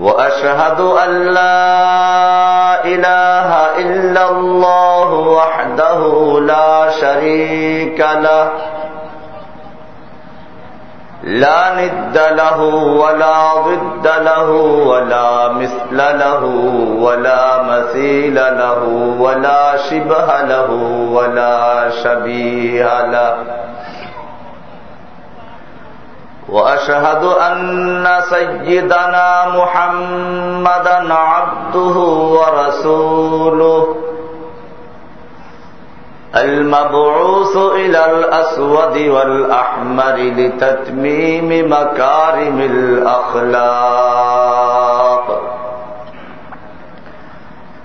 وأشهد أن لا إله إلا الله وحده لا شريك له لا ند له ولا ضد له ولا مثل له ولا مثيل له ولا شبه له ولا شبيه له. وأشهد أن سيدنا محمدا عبده ورسوله. المبعوث إلى الأسود والأحمر لتتميم مكارم الأخلاق.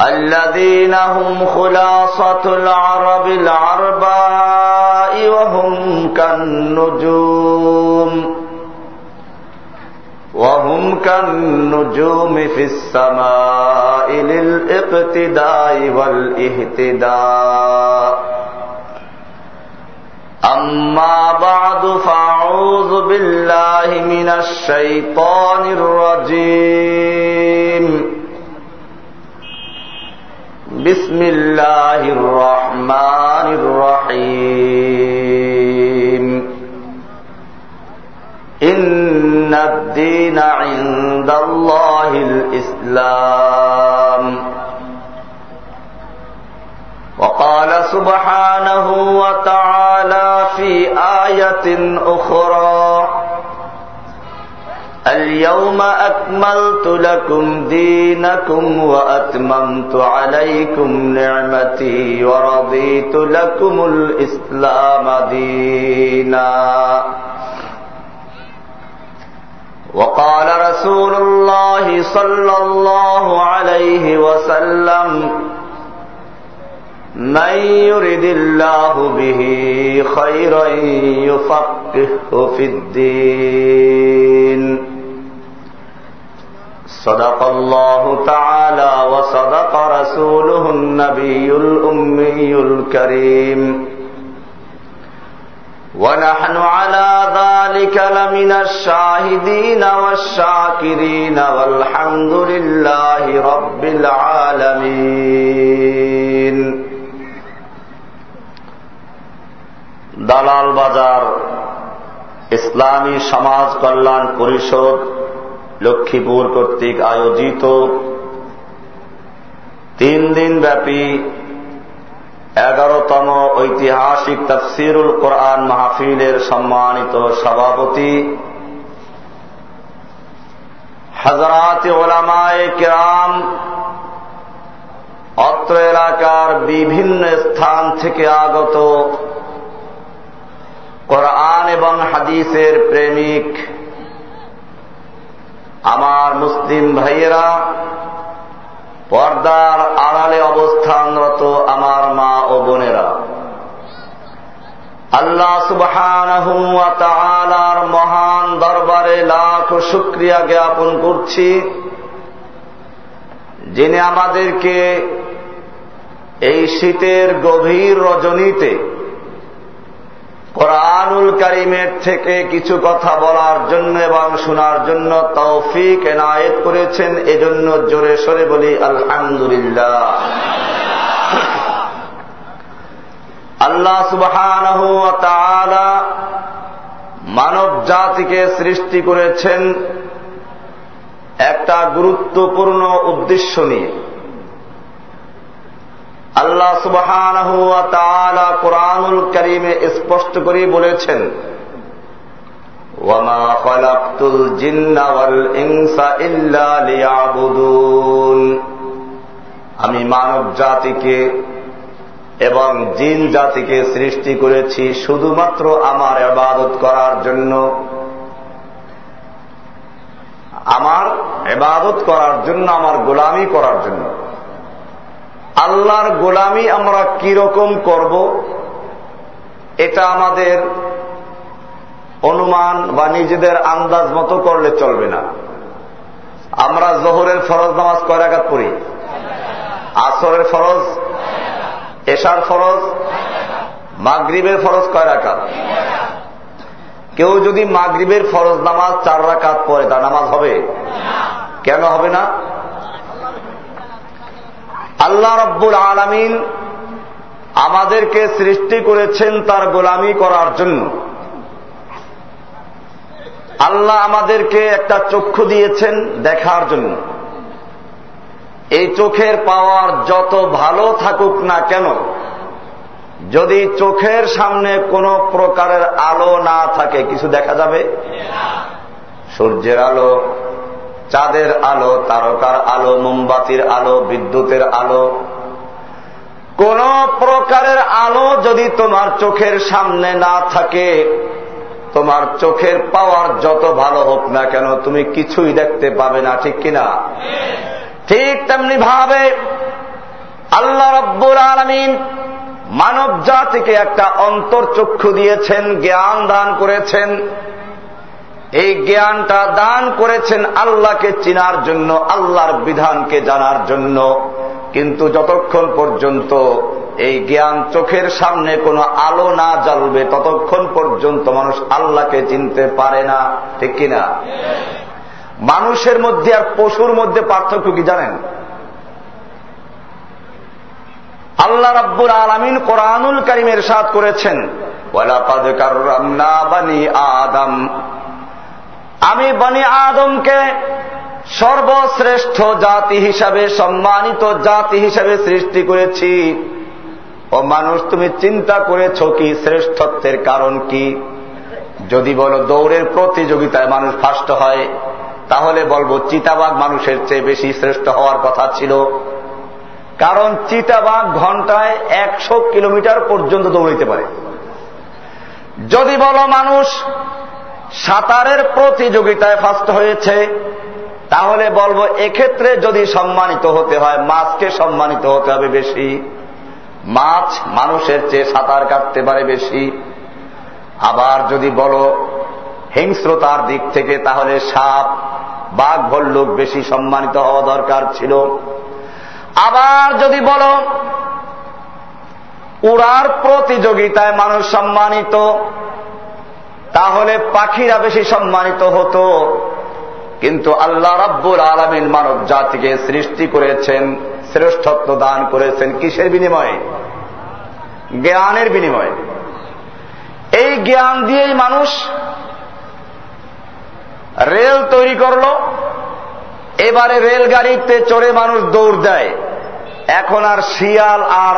الذين هم خلاصة العرب العرباء وهم كالنجوم. وهم كالنجوم في السماء للإقتداء والإهتداء. أما بعد فأعوذ بالله من الشيطان الرجيم. بسم الله الرحمن الرحيم إن الدين عند الله الإسلام وقال سبحانه وتعالى في آية أخرى اليوم أكملت لكم دينكم وأتممت عليكم نعمتي ورضيت لكم الإسلام دينا. وقال رسول الله صلى الله عليه وسلم من يرد الله به خيرا يفقهه في الدين. صدق الله تعالى وصدق رسوله النبي الأمي الكريم ونحن على ذلك لمن الشاهدين والشاكرين والحمد لله رب العالمين দালাল বাজার ইসলামী সমাজ কল্যাণ পরিষদ লক্ষ্মীপুর কর্তৃক আয়োজিত তিন দিন ব্যাপী এগারোতম ঐতিহাসিক তফসিরুল কোরআন মাহফিলের সম্মানিত সভাপতি হজরাত ওলামায় কেরাম অত্র এলাকার বিভিন্ন স্থান থেকে আগত কোরআন এবং হাদিসের প্রেমিক আমার মুসলিম ভাইয়েরা, পর্দার আড়ালে অবস্থানরত আমার মা ও বোনেরা, আল্লাহ সুবহানার মহান দরবারে লাখ শুক্রিয়া জ্ঞাপন করছি, যিনি আমাদেরকে এই শীতের গভীর রজনীতে কোরআনুল করিমের থেকে কিছু কথা বলার জন্য এবং শোনার জন্য তৌফিক এনায়েত করেছেন, এজন্য জোরে সরে বলি, আলহামদুলিল্লাহ। আল্লাহ সুবহান মানব জাতিকে সৃষ্টি করেছেন একটা গুরুত্বপূর্ণ উদ্দেশ্য নিয়ে। আল্লাহ সুবহান কোরআনুল করিমে স্পষ্ট করে বলেছেন আমি মানব জাতিকে এবং জিন জাতিকে সৃষ্টি করেছি শুধুমাত্র আমার এবাদত করার জন্য। আমার এবাদত করার জন্য, আমার গোলামি করার জন্য। আল্লাহর গোলামি আমরা কীরকম করব? এটা আমাদের অনুমান বা নিজেদের আন্দাজ মতো করলে চলবে না। আমরা জোহরের ফরজ নামাজ কয় রাখাত পড়ি? আসরের ফরজ? এশার ফরজ? মাগরীবের ফরজ কয় রাখাত কেউ যদি মাগরীবের ফরজ নামাজ চার রাকাত পড়ে, তার নামাজ হবে? কেন হবে না? আল্লাহ রব্বুল আলমিন আমাদেরকে সৃষ্টি করেছেন তার গোলামি করার জন্য। আল্লাহ আমাদেরকে একটা চক্ষু দিয়েছেন দেখার জন্য। এই চোখের পাওয়ার যত ভালো থাকুক না কেন, যদি চোখের সামনে কোনো প্রকারের আলো না থাকে, কিছু দেখা যাবে? সূর্যের আলো চাঁদের আলো, তারকার আলো, মোমবাতির আলো, বিদ্যুতের আলো। কোন প্রকারের আলো যদি তোমার চোখের সামনে না থাকে, তোমার চোখের পাওয়ার যত ভালো হোক না কেন, তুমি কিছুই দেখতে পাবে না, ঠিক কিনা? ঠিক তেমনি ভাবে আল্লাহ রব্বুর আলমিন মানব জাতিকে একটা অন্তর্চক্ষু দিয়েছেন, জ্ঞান দান করেছেন। এই জ্ঞানটা দান করেছেন আল্লাহকে চিনার জন্য, আল্লাহর বিধানকে জানার জন্য। কিন্তু যতক্ষণ পর্যন্ত এই জ্ঞান চোখের সামনে কোনো আলো না জ্বলবে, ততক্ষণ পর্যন্ত মানুষ আল্লাহকে চিনতে পারে না। ঠিক কিনা? মানুষের মধ্যে আর পশুর মধ্যে পার্থক্য কি জানেন? আল্লাহ রাব্বুর আলমিন কোরআনুল করিমের সাথ করেছেন আদম আমি বনি আদমকে সর্বশ্রেষ্ঠ জাতি হিসাবে, সম্মানিত জাতি হিসাবে সৃষ্টি করেছি। ও মানুষ, তুমি চিন্তা করেছ কি শ্রেষ্ঠত্বের কারণ কি? যদি বলো দৌড়ের প্রতিযোগিতায় মানুষ ফার্স্ট হয়, তাহলে বলব চিতাবাঘ মানুষের চেয়ে বেশি শ্রেষ্ঠ হওয়ার কথা ছিল। কারণ চিতাবাঘ ঘন্টায় একশো কিলোমিটার পর্যন্ত দৌড়াইতে পারে। যদি বলো মানুষ সাঁতারের প্রতিযোগিতায় ফার্স্ট হয়েছে, তাহলে বলব এক্ষেত্রে যদি সম্মানিত হতে হয়, মাছকে সম্মানিত হতে হবে বেশি। মাছ মানুষের চেয়ে সাঁতার কাটতে পারে বেশি। আবার যদি বলো হিংস্রতার দিক থেকে, তাহলে সাপ, বাঘ, ভল্লুক বেশি সম্মানিত হওয়া দরকার ছিল। আবার যদি বলো উড়ার প্রতিযোগিতায় মানুষ সম্মানিত তাহলে পাখিরা বেশি সম্মানিত হতো। কিন্তু আল্লাহ রাব্বুল আলমিন মানব জাতিকে সৃষ্টি করেছেন, শ্রেষ্ঠত্ব দান করেছেন কিসের বিনিময়ে? জ্ঞানের বিনিময়ে। এই জ্ঞান দিয়েই মানুষ রেল তৈরি করল। এবারে রেলগাড়িতে চড়ে মানুষ দৌড় দেয়। এখন আর শিয়াল আর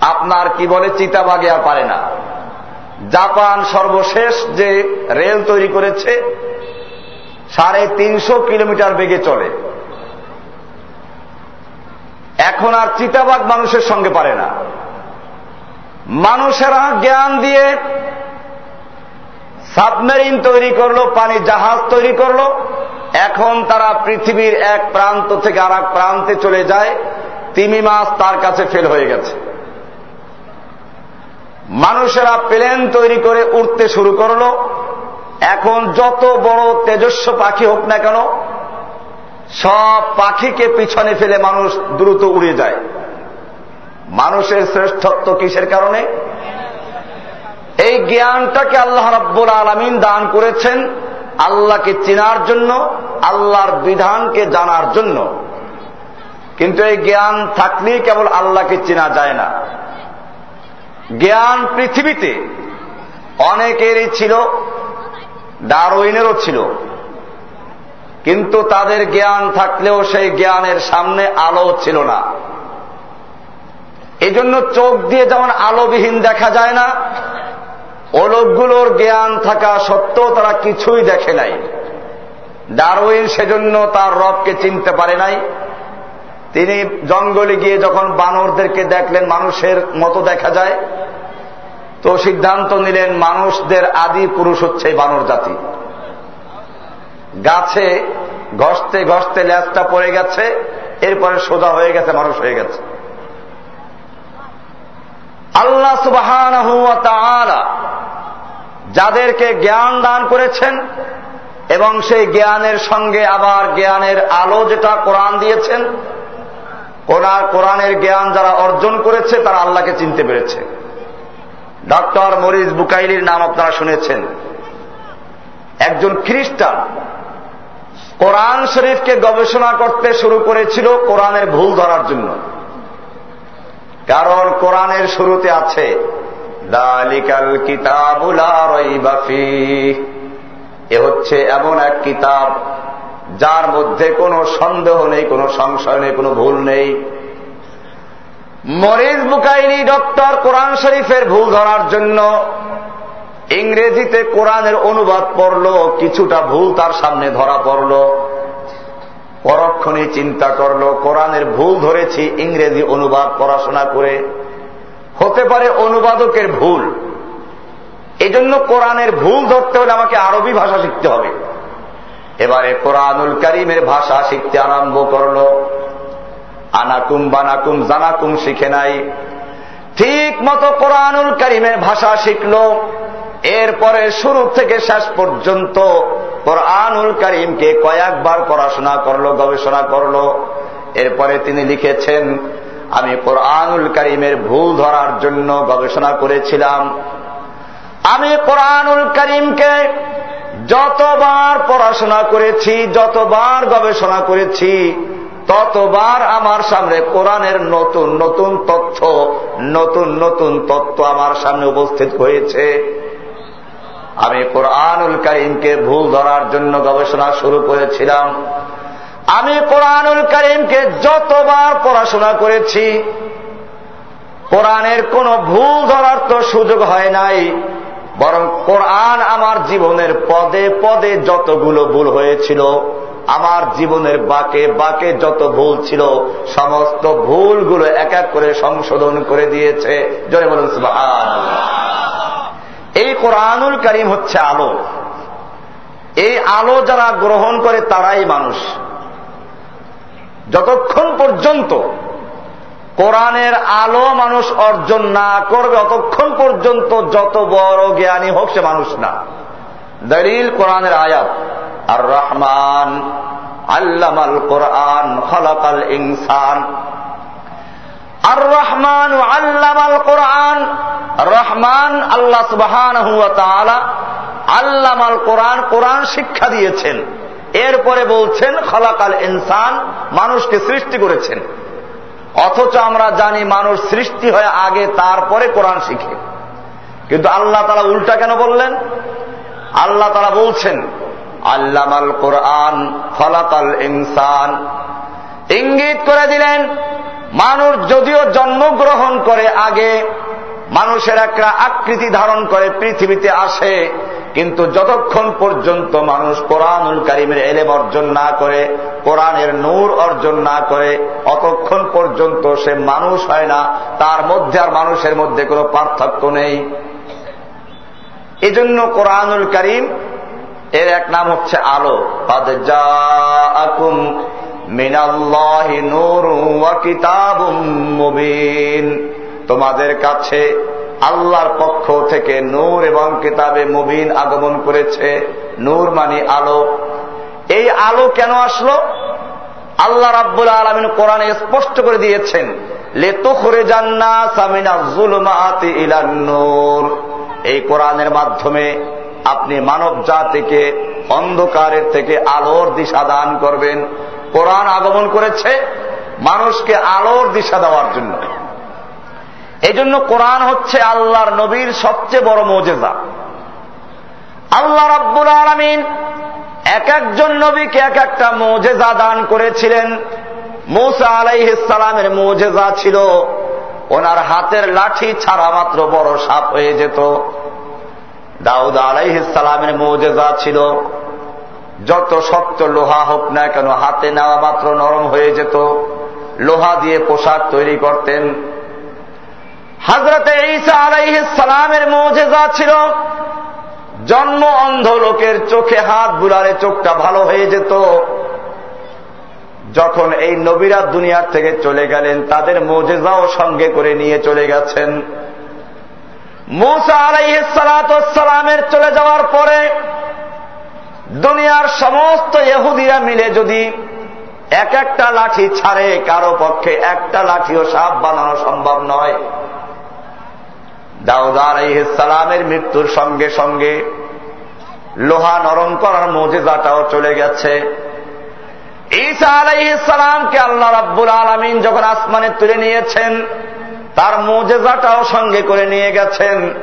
আপনার কি বলে চিতাবাগে আর পারে না। জাপান সর্বশেষ যে রেল তৈরি করেছে, সাড়ে তিনশো কিলোমিটার বেগে চলে। এখন আর চিতাবাগ মানুষের সঙ্গে পারে না। মানুষেরা জ্ঞান দিয়ে সাবমেরিন তৈরি করল, পানি জাহাজ তৈরি করল। এখন তারা পৃথিবীর এক প্রান্ত থেকে আর প্রান্তে চলে যায়। তিমি মাছ তার কাছে ফেল হয়ে গেছে। মানুষেরা প্লেন তৈরি করে উঠতে শুরু করল। এখন যত বড় তেজস্ব পাখি হোক না কেন, সব পাখিকে পিছনে ফেলে মানুষ দ্রুত উড়ে যায়। মানুষের শ্রেষ্ঠত্ব কিসের কারণে? এই জ্ঞানটাকে আল্লাহ রাব্বুল আলমিন দান করেছেন আল্লাহকে চেনার জন্য, আল্লাহর বিধানকে জানার জন্য। কিন্তু এই জ্ঞান থাকলেই কেবল আল্লাহকে চেনা যায় না। জ্ঞান পৃথিবীতে অনেকেরই ছিল, ডারউইনেরও ছিল। কিন্তু তাদের জ্ঞান থাকলেও সেই জ্ঞানের সামনে আলো ছিল না। এজন্য চোখ দিয়ে যেমন আলোবিহীন দেখা যায় না ওলোকগুলোর জ্ঞান থাকা সত্ত্বেও তারা কিছুই দেখে নাই। ডারউইন সেজন্য তার রবকে চিনতে পারে নাই। তিনি জঙ্গলে গিয়ে যখন বানরদেরকে দেখলেন, মানুষের মতো দেখা যায়, তো সিদ্ধান্ত নিলেন মানুষদের আদি পুরুষ হচ্ছে বানর জাতি। গাছে ঘসতে ঘষতে ল্যাসটা পড়ে গেছে, এরপরে সোজা হয়ে গেছে, মানুষ হয়ে গেছে। আল্লাহ সুবাহ যাদেরকে জ্ঞান দান করেছেন এবং সেই জ্ঞানের সঙ্গে আবার জ্ঞানের আলো যেটা কোরআন দিয়েছেন কোরআন কোরআনের জ্ঞান যারা অর্জন করেছে, তারা আল্লাহকে চিনতে পেরেছে। ডক্টর মরিস বুকাইলির নাম আপনারা শুনেছেন। একজন খ্রিস্টান কোরআন শরীফকে গবেষণা করতে শুরু করেছিল কোরআনের ভুল ধরার জন্য। কারণ কোরআনের শুরুতে আছে, দালিকাল কিতাবুলাফি এ হচ্ছে এমন এক কিতাব যার মধ্যে কোনো সন্দেহ নেই, কোনো সংশয় নেই, কোনো ভুল নেই। মরিজ বুকাইনি ডক্টর কোরআন শরীফের ভুল ধরার জন্য ইংরেজিতে কোরআনের অনুবাদ পড়ল, কিছুটা ভুল তার সামনে ধরা পড়ল পরক্ষণে চিন্তা করল, কোরআনের ভুল ধরেছি, ইংরেজি অনুবাদ পড়াশোনা করে। হতে পারে অনুবাদকের ভুল। এজন্য কোরআনের ভুল ধরতে হলে আমাকে আরবি ভাষা শিখতে হবে। এবারে কোরআনুল করিমের ভাষা শিখতে আরম্ভ করল। আনাকুম বানাকুম জানাকুম শিখে নাই। ঠিক মতো কোরআনুল করিমের ভাষা শিখল। এরপরে শুরু থেকে শেষ পর্যন্ত কোরআনুল করিমকে কয়েকবার পড়াশোনা করল, গবেষণা করল। এরপরে তিনি লিখেছেন, আমি কোরআনুল করিমের ভুল ধরার জন্য গবেষণা করেছিলাম। আমি কোরআনুল করিমকে যতবার পড়াশোনা করেছি, যতবার গবেষণা করেছি, ততবার আমার সামনে কোরআনের নতুন নতুন তথ্য, নতুন নতুন তত্ত্ব আমার সামনে উপস্থিত হয়েছে। আমি কোরআনুল করিমকে ভুল ধরার জন্য গবেষণা শুরু করেছিলাম। আমি কোরআনুল করিমকে যতবার পড়াশোনা করেছি, কোরআনের কোন ভুল ধরার তো সুযোগ হয় নাই। বরং কোরআন আমার জীবনের পদে পদে যতগুলো ভুল হয়েছিল, আমার জীবনের বাকে বাকে যত ভুল ছিল, সমস্ত ভুলগুলো এক এক করে সংশোধন করে দিয়েছে। জয় বলুন এই কোরআনুল করিম হচ্ছে আলো। এই আলো যারা গ্রহণ করে তারাই মানুষ। যতক্ষণ পর্যন্ত কোরআনের আলো মানুষ অর্জন না করবে অতক্ষণ পর্যন্ত যত বড় জ্ঞানী হোক সে মানুষ না। দলিল কোরআনের আয়াত আর রহমান আল্লামাল কোরআন, খলাকাল ইনসান। আর রহমান আল্লামাল কোরআন। রহমান আল্লাহ সুবাহান আল্লামাল কোরআন কোরআন শিক্ষা দিয়েছেন। এরপরে বলছেন, খলাকাল ইনসান, মানুষকে সৃষ্টি করেছেন। অথচ আমরা জানি মানুষ সৃষ্টি হয় আগে তারপরে কোরআন শিখে। কিন্তু আল্লাহ তারা উল্টা কেন বললেন? আল্লাহ তারা বলছেন, আল্লামাল কোরআন ফলাতাল ইনসান। ইঙ্গিত করে দিলেন, মানুষ যদিও জন্মগ্রহণ করে আগে মানুষের একটা আকৃতি ধারণ করে পৃথিবীতে আসে, কিন্তু যতক্ষণ পর্যন্ত মানুষ কোরআনুল কারিমের এলেম অর্জন না করে, কোরআনের নূর অর্জন না করে, অতক্ষণ পর্যন্ত সে মানুষ হয় না, তার মধ্যে আর মানুষের মধ্যে কোনো পার্থক্য নেই। এজন্য কোরআনুল করিম এর এক নাম হচ্ছে আলো। তোমাদের কাছে আল্লাহর পক্ষ থেকে নূর এবং কিতাবে মুবিন আগমন করেছে। নূর মানি আলো। এই আলো কেন আসলো? আল্লাহ রাব্বুল আলমিন কোরআনে স্পষ্ট করে দিয়েছেন এই কোরআনের মাধ্যমে আপনি মানব জাতিকে অন্ধকারের থেকে আলোর দিশা দান করবেন। কোরআন আগমন করেছে মানুষকে আলোর দিশা দেওয়ার জন্য। এই জন্য কোরআন হচ্ছে আল্লাহর নবীর সবচেয়ে বড় মজেজা। আল্লাহ রাব্বুল আলমিন এক একজন নবীকে এক একটা মজেজা দান করেছিলেন। মৌসা আলাইহিসালামের মজেজা ছিল, ওনার হাতের লাঠি ছাড়া মাত্র বড় সাপ হয়ে যেত। দাউদ আলাইহিসালামের মজেজা ছিল, যত শক্ত লোহা হোক না কেন হাতে নেওয়া মাত্র নরম হয়ে যেত। লোহা দিয়ে পোশাক তৈরি করতেন হাজরতে ঈসা আলাইহিসালামের মজেজা ছিল। জন্ম অন্ধ লোকের চোখে হাত বুলারে চোখটা ভালো হয়ে যেত। যখন এই নবীরা দুনিয়ার থেকে চলে গেলেন, তাদের মোজেজাও সঙ্গে করে নিয়ে চলে গেছেন। মুসা আলাইসালামের চলে যাওয়ার পরে দুনিয়ার সমস্ত ইহুদিরা মিলে যদি এক একটা লাঠি ছাড়ে, কারও পক্ষে একটা লাঠিও সাপ বানানো সম্ভব নয়। দাউদ আলাইসালামের মৃত্যুর সঙ্গে সঙ্গে লোহা নরম করার মজেজাটাও চলে গেছে। ঈসা আলাইসালামকে আল্লাহ রাব্বুল আলমিন যখন আসমানে তুলে নিয়েছেন, তার মোজেজাটাও সঙ্গে করে নিয়ে গেছেন।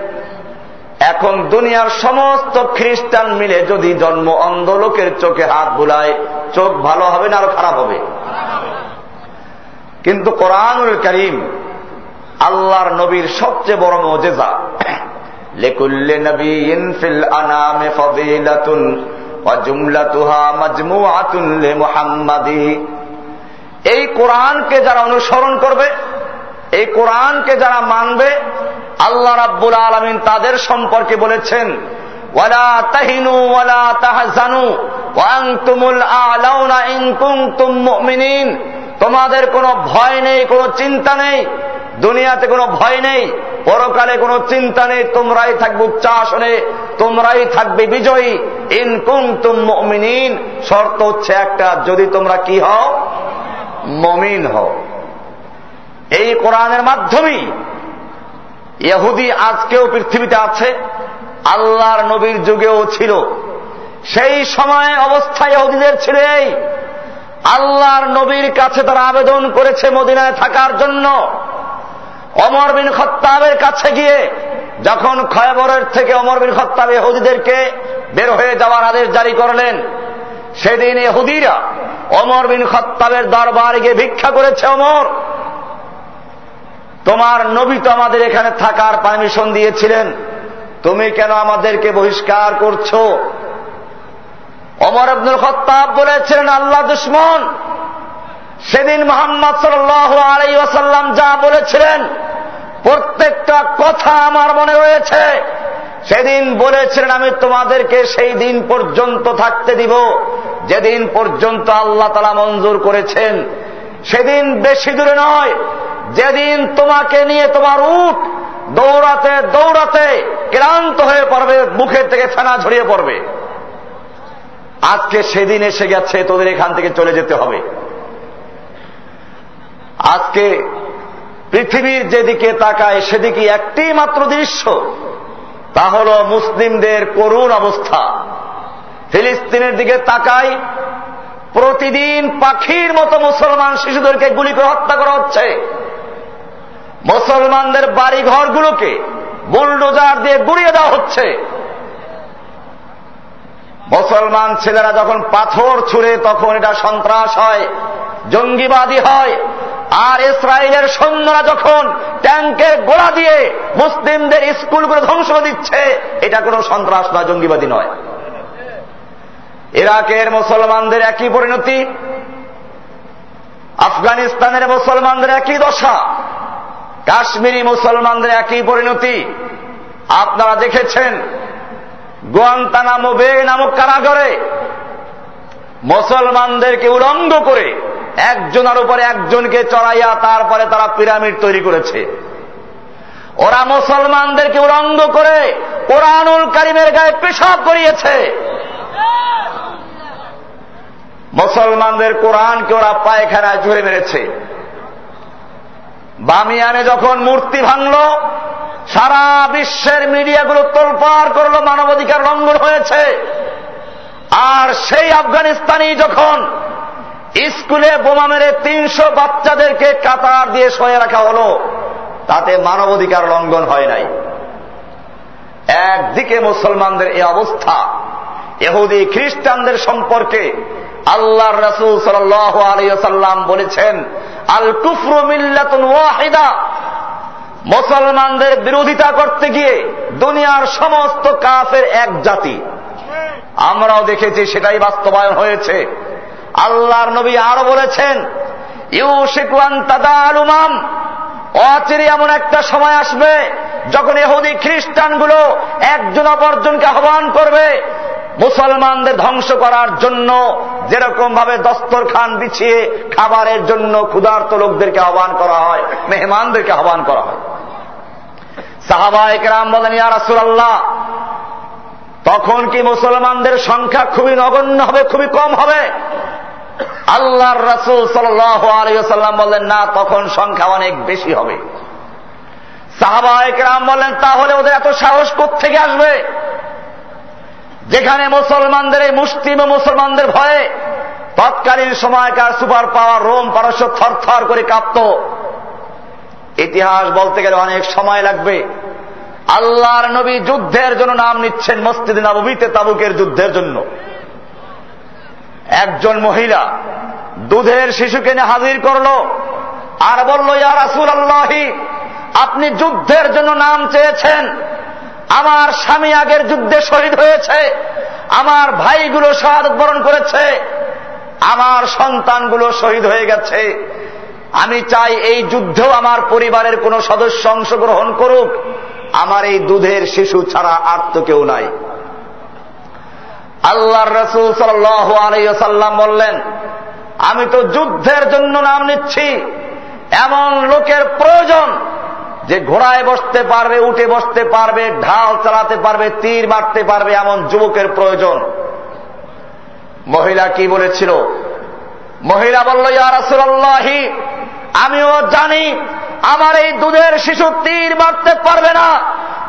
এখন দুনিয়ার সমস্ত খ্রিস্টান মিলে যদি জন্ম অন্ধ লোকের চোখে হাত বুলায়, চোখ ভালো হবে না আরও খারাপ হবে? কিন্তু কোরআনুল করিম আল্লাহর নবীর সবচেয়ে বড় মজেজা। লেকুল্লে নবী ইনফিল ফদিলাতুন এই কোরআনকে যারা অনুসরণ করবে, এই কোরআনকে যারা মানবে, আল্লাহ রাব্বুল আলমিন তাদের সম্পর্কে বলেছেন, ওয়ালা তাহিনু ওয়ালা তাহজানু ওয়াংতুমুল আলাউনা ইন কুনতুম মুমিনিন। তোমাদের কোনো ভয় নেই, কোনো চিন্তা নেই, দুনিয়াতে কোনো ভয় নেই, পরকালে কোনো চিন্তা নেই, তোমরাই থাকবে উচ্চাসনে, তোমরাই থাকবে বিজয়ী। ইনকুম তুম মমিন শর্ত হচ্ছে একটা, যদি তোমরা কি হও? মমিন হও। এই কোরআনের মাধ্যমেই ইহুদি আজকেও পৃথিবীতে আছে, আল্লাহর নবীর যুগেও ছিল। সেই সময় অবস্থা ইহুদিদের ছিল এই আল্লাহর নবীর কাছে তারা আবেদন করেছে মদিনায় থাকার জন্য। অমর বিন খত্তাবের কাছে গিয়ে যখন খয়বরের থেকে অমর বিন খত্তাব এহুদিদেরকে বের হয়ে যাওয়ার আদেশ জারি করলেন, সেদিন এহুদিরা অমর বিন খত্তাবের দরবার গিয়ে ভিক্ষা করেছে অমর তোমার নবী তো আমাদের এখানে থাকার পারমিশন দিয়েছিলেন। তুমি কেন আমাদেরকে বহিষ্কার করছ? অমর আব্দুল খত্তাব বলেছিলেন, আল্লাহ দুশ্মন। সেদিন মোহাম্মদ সাল্লাহ আলাই ওয়াসাল্লাম যা বলেছিলেন, প্রত্যেকটা কথা আমার মনে রয়েছে। সেদিন বলেছিলেন, আমি তোমাদেরকে সেই দিন পর্যন্ত থাকতে দিব, যেদিন পর্যন্ত আল্লাহ তালা মঞ্জুর করেছেন। সেদিন বেশি দূরে নয়, যেদিন তোমাকে নিয়ে তোমার উঠ দৌড়াতে দৌড়াতে ক্লান্ত হয়ে পড়বে, মুখের থেকে ফেনা ঝরিয়ে পড়বে। আজকে সেদিন এসে গেছে, তোদের এখান থেকে চলে যেতে হবে। আজকে পৃথিবীর যেদিকে তাকায়, সেদিকে একটি মাত্র দৃশ্য, তা হল মুসলিমদের করুণ অবস্থা। ফিলিস্তিনের দিকে তাকাই প্রতিদিন পাখির মতো মুসলমান শিশুদেরকে গুলি করে হত্যা করা হচ্ছে। মুসলমানদের বাড়ি ঘরগুলোকে বুলডোজার দিয়ে গুড়িয়ে দেওয়া হচ্ছে। মুসলমান ছেলেরা যখন পাথর ছুড়ে তখন এটা সন্ত্রাস হয়, জঙ্গিবাদী হয়। আর ইসরায়েলের সৈন্যরা যখন ট্যাঙ্কের গোড়া দিয়ে মুসলিমদের স্কুলগুলো ধ্বংস দিচ্ছে, এটা কোনো সন্ত্রাস বা জঙ্গিবাদী নয়। ইরাকের মুসলমানদের একই পরিণতি, আফগানিস্তানের মুসলমানদের একই দশা, কাশ্মীরি মুসলমানদের একই পরিণতি। আপনারা দেখেছেন গোয়ান্তানামো বে নামক কারাগারে মুসলমানদেরকে উলঙ্গ করে একজনের উপরে একজনকে চড়াইয়া তারপরে তারা পিরামিড তৈরি করেছে। ওরা মুসলমানদেরকে উলঙ্গ করে কোরআনুল কারিমের গায়ে পেশাব করিয়েছে। মুসলমানদের কোরআনকে ওরা পায়খানায় ঝরে মেরেছে। বামিয়ানে যখন মূর্তি ভাঙল, সারা বিশ্বের মিডিয়াগুলো তোলপার করল, মানবাধিকার লঙ্ঘন হয়েছে। আর সেই আফগানিস্তানি যখন স্কুলে বোমা মেরে তিনশো বাচ্চাদেরকে কাতার দিয়ে শয়ে রাখা হলো, তাতে মানবাধিকার লঙ্ঘন হয় নাই। একদিকে মুসলমানদের এই অবস্থা এহুদি খ্রিস্টানদের সম্পর্কে আল্লাহর রসুল সাল আলিয়াল্লাম বলেছেন আল কুফরু মিল্লাতুন ওয়াহিদা। মুসলমানদের বিরোধিতা করতে গিয়ে দুনিয়ার সমস্ত কাফের এক জাতি। আমরাও দেখেছি সেটাই বাস্তবায়ন হয়েছে। আল্লাহর নবী আরও বলেছেন ইউ শিকুয়ান তাদা আলুমাম অচিরে এমন একটা সময় আসবে যখন এহুদি খ্রিস্টানগুলো একজন অপরজনকে আহ্বান করবে মুসলমানদের ধ্বংস করার জন্য যেরকম ভাবে দস্তরখান বিছিয়ে খাবারের জন্য ক্ষুধার্ত লোকদেরকে আহ্বান করা হয়, মেহমানদেরকে আহ্বান করা হয়। সাহাবায়ক রাম বলেন ইয়ারাসুল্লাহ তখন কি মুসলমানদের সংখ্যা খুবই নগণ্য হবে, খুবই কম হবে? আল্লাহর রাসুল সাল্লাম বললেন না, তখন সংখ্যা অনেক বেশি হবে। সাহাবায়ক রাম বললেন তাহলে ওদের এত সাহস থেকে আসবে? যেখানে মুসলমানদের এই মুসলিম ও মুসলমানদের ভয়ে তৎকালীন সময়কার সুপার পাওয়ার রোম পারস্য থর থর করে কাঁপত। ইতিহাস বলতে গেলে অনেক সময় লাগবে। আল্লাহর নবী যুদ্ধের জন্য নাম নিচ্ছেন মসজিদ নবীতে তাবুকের যুদ্ধের জন্য। একজন মহিলা দুধের শিশুকে নিয়ে হাজির করল আর বলল, ইয়া রাসুল আল্লাহি আপনি যুদ্ধের জন্য নাম চেয়েছেন। আমার স্বামী আগের যুদ্ধে শহীদ হয়েছে, আমার ভাইগুলো শাহাদত বরণ করেছে, আমার সন্তানগুলো শহীদ হয়ে গেছে। আমি চাই এই যুদ্ধেও আমার পরিবারের কোন সদস্য অংশগ্রহণ করুক, আমার এই দুধের শিশু ছাড়া আর তো কেউ নাই। আল্লাহর রসুল সাল্লাম বললেন, আমি তো যুদ্ধের জন্য নাম নিচ্ছি, এমন লোকের প্রয়োজন যে ঘোড়ায় বসতে পারবে, উঠে বসতে পারবে, ঢাল চালাতে পারবে, তীর মারতে পারবে এমন যুবকের প্রয়োজন। মহিলা কি বলেছিল? মহিলা বলল ইয়ারাসুল্লাহি আমিও জানি আমার এই দুধের শিশু তীর মারতে পারবে না,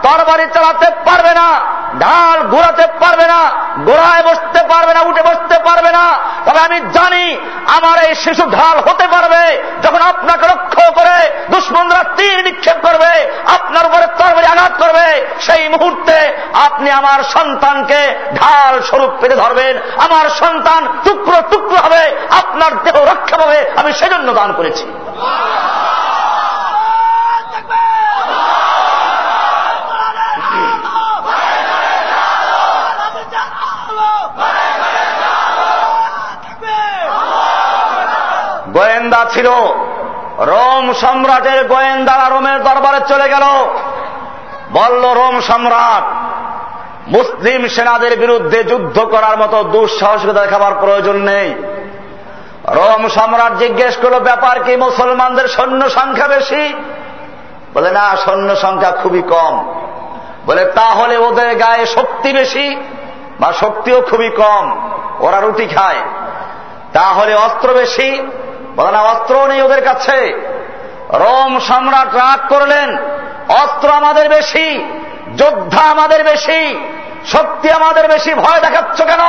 তরবারি চালাতে পারবে না, ঢাল ঘোরাতে পারবে না, গোড়ায় বসতে পারবে না, উঠে বসতে পারবে না। তবে আমি জানি আমার এই শিশু ঢাল হতে পারবে যখন আপনাকে লক্ষ্য করে দুশ্মনরা তীর নিক্ষেপ করবে, আপনার উপরে তরবারি আঘাত করবে, সেই মুহূর্তে আপনি আমার সন্তানকে ঢাল স্বরূপ পেতে ধরবেন। আমার সন্তান টুকরো টুকরো হবে, আপনার দেহ রক্ষা পাবে, আমি সেজন্য দান করেছি। গোয়েন্দা ছিল। রোম সম্রাটের গোয়েন্দারা রোমের দরবারে চলে গেল। বলল, রোম সম্রাট, মুসলিম সেনাদের বিরুদ্ধে যুদ্ধ করার মতো দুঃসাহসিকতা দেখাবার প্রয়োজন নেই। রোম সম্রাট জিজ্ঞেস করল, ব্যাপার কি মুসলমানদের সৈন্য সংখ্যা বেশি? বলে, না, সৈন্য সংখ্যা খুবই কম। বলে, তাহলে ওদের গায়ে শক্তি বেশি বা শক্তিও খুবই কম? ওরা রুটি খায়। তাহলে অস্ত্র বেশি? বলে, না অস্ত্র নেই ওদের কাছে। রোম সম্রাট রাগ করলেন, অস্ত্র আমাদের বেশি, যোদ্ধা আমাদের বেশি, শক্তি আমাদের বেশি, ভয় দেখাচ্ছ কেন?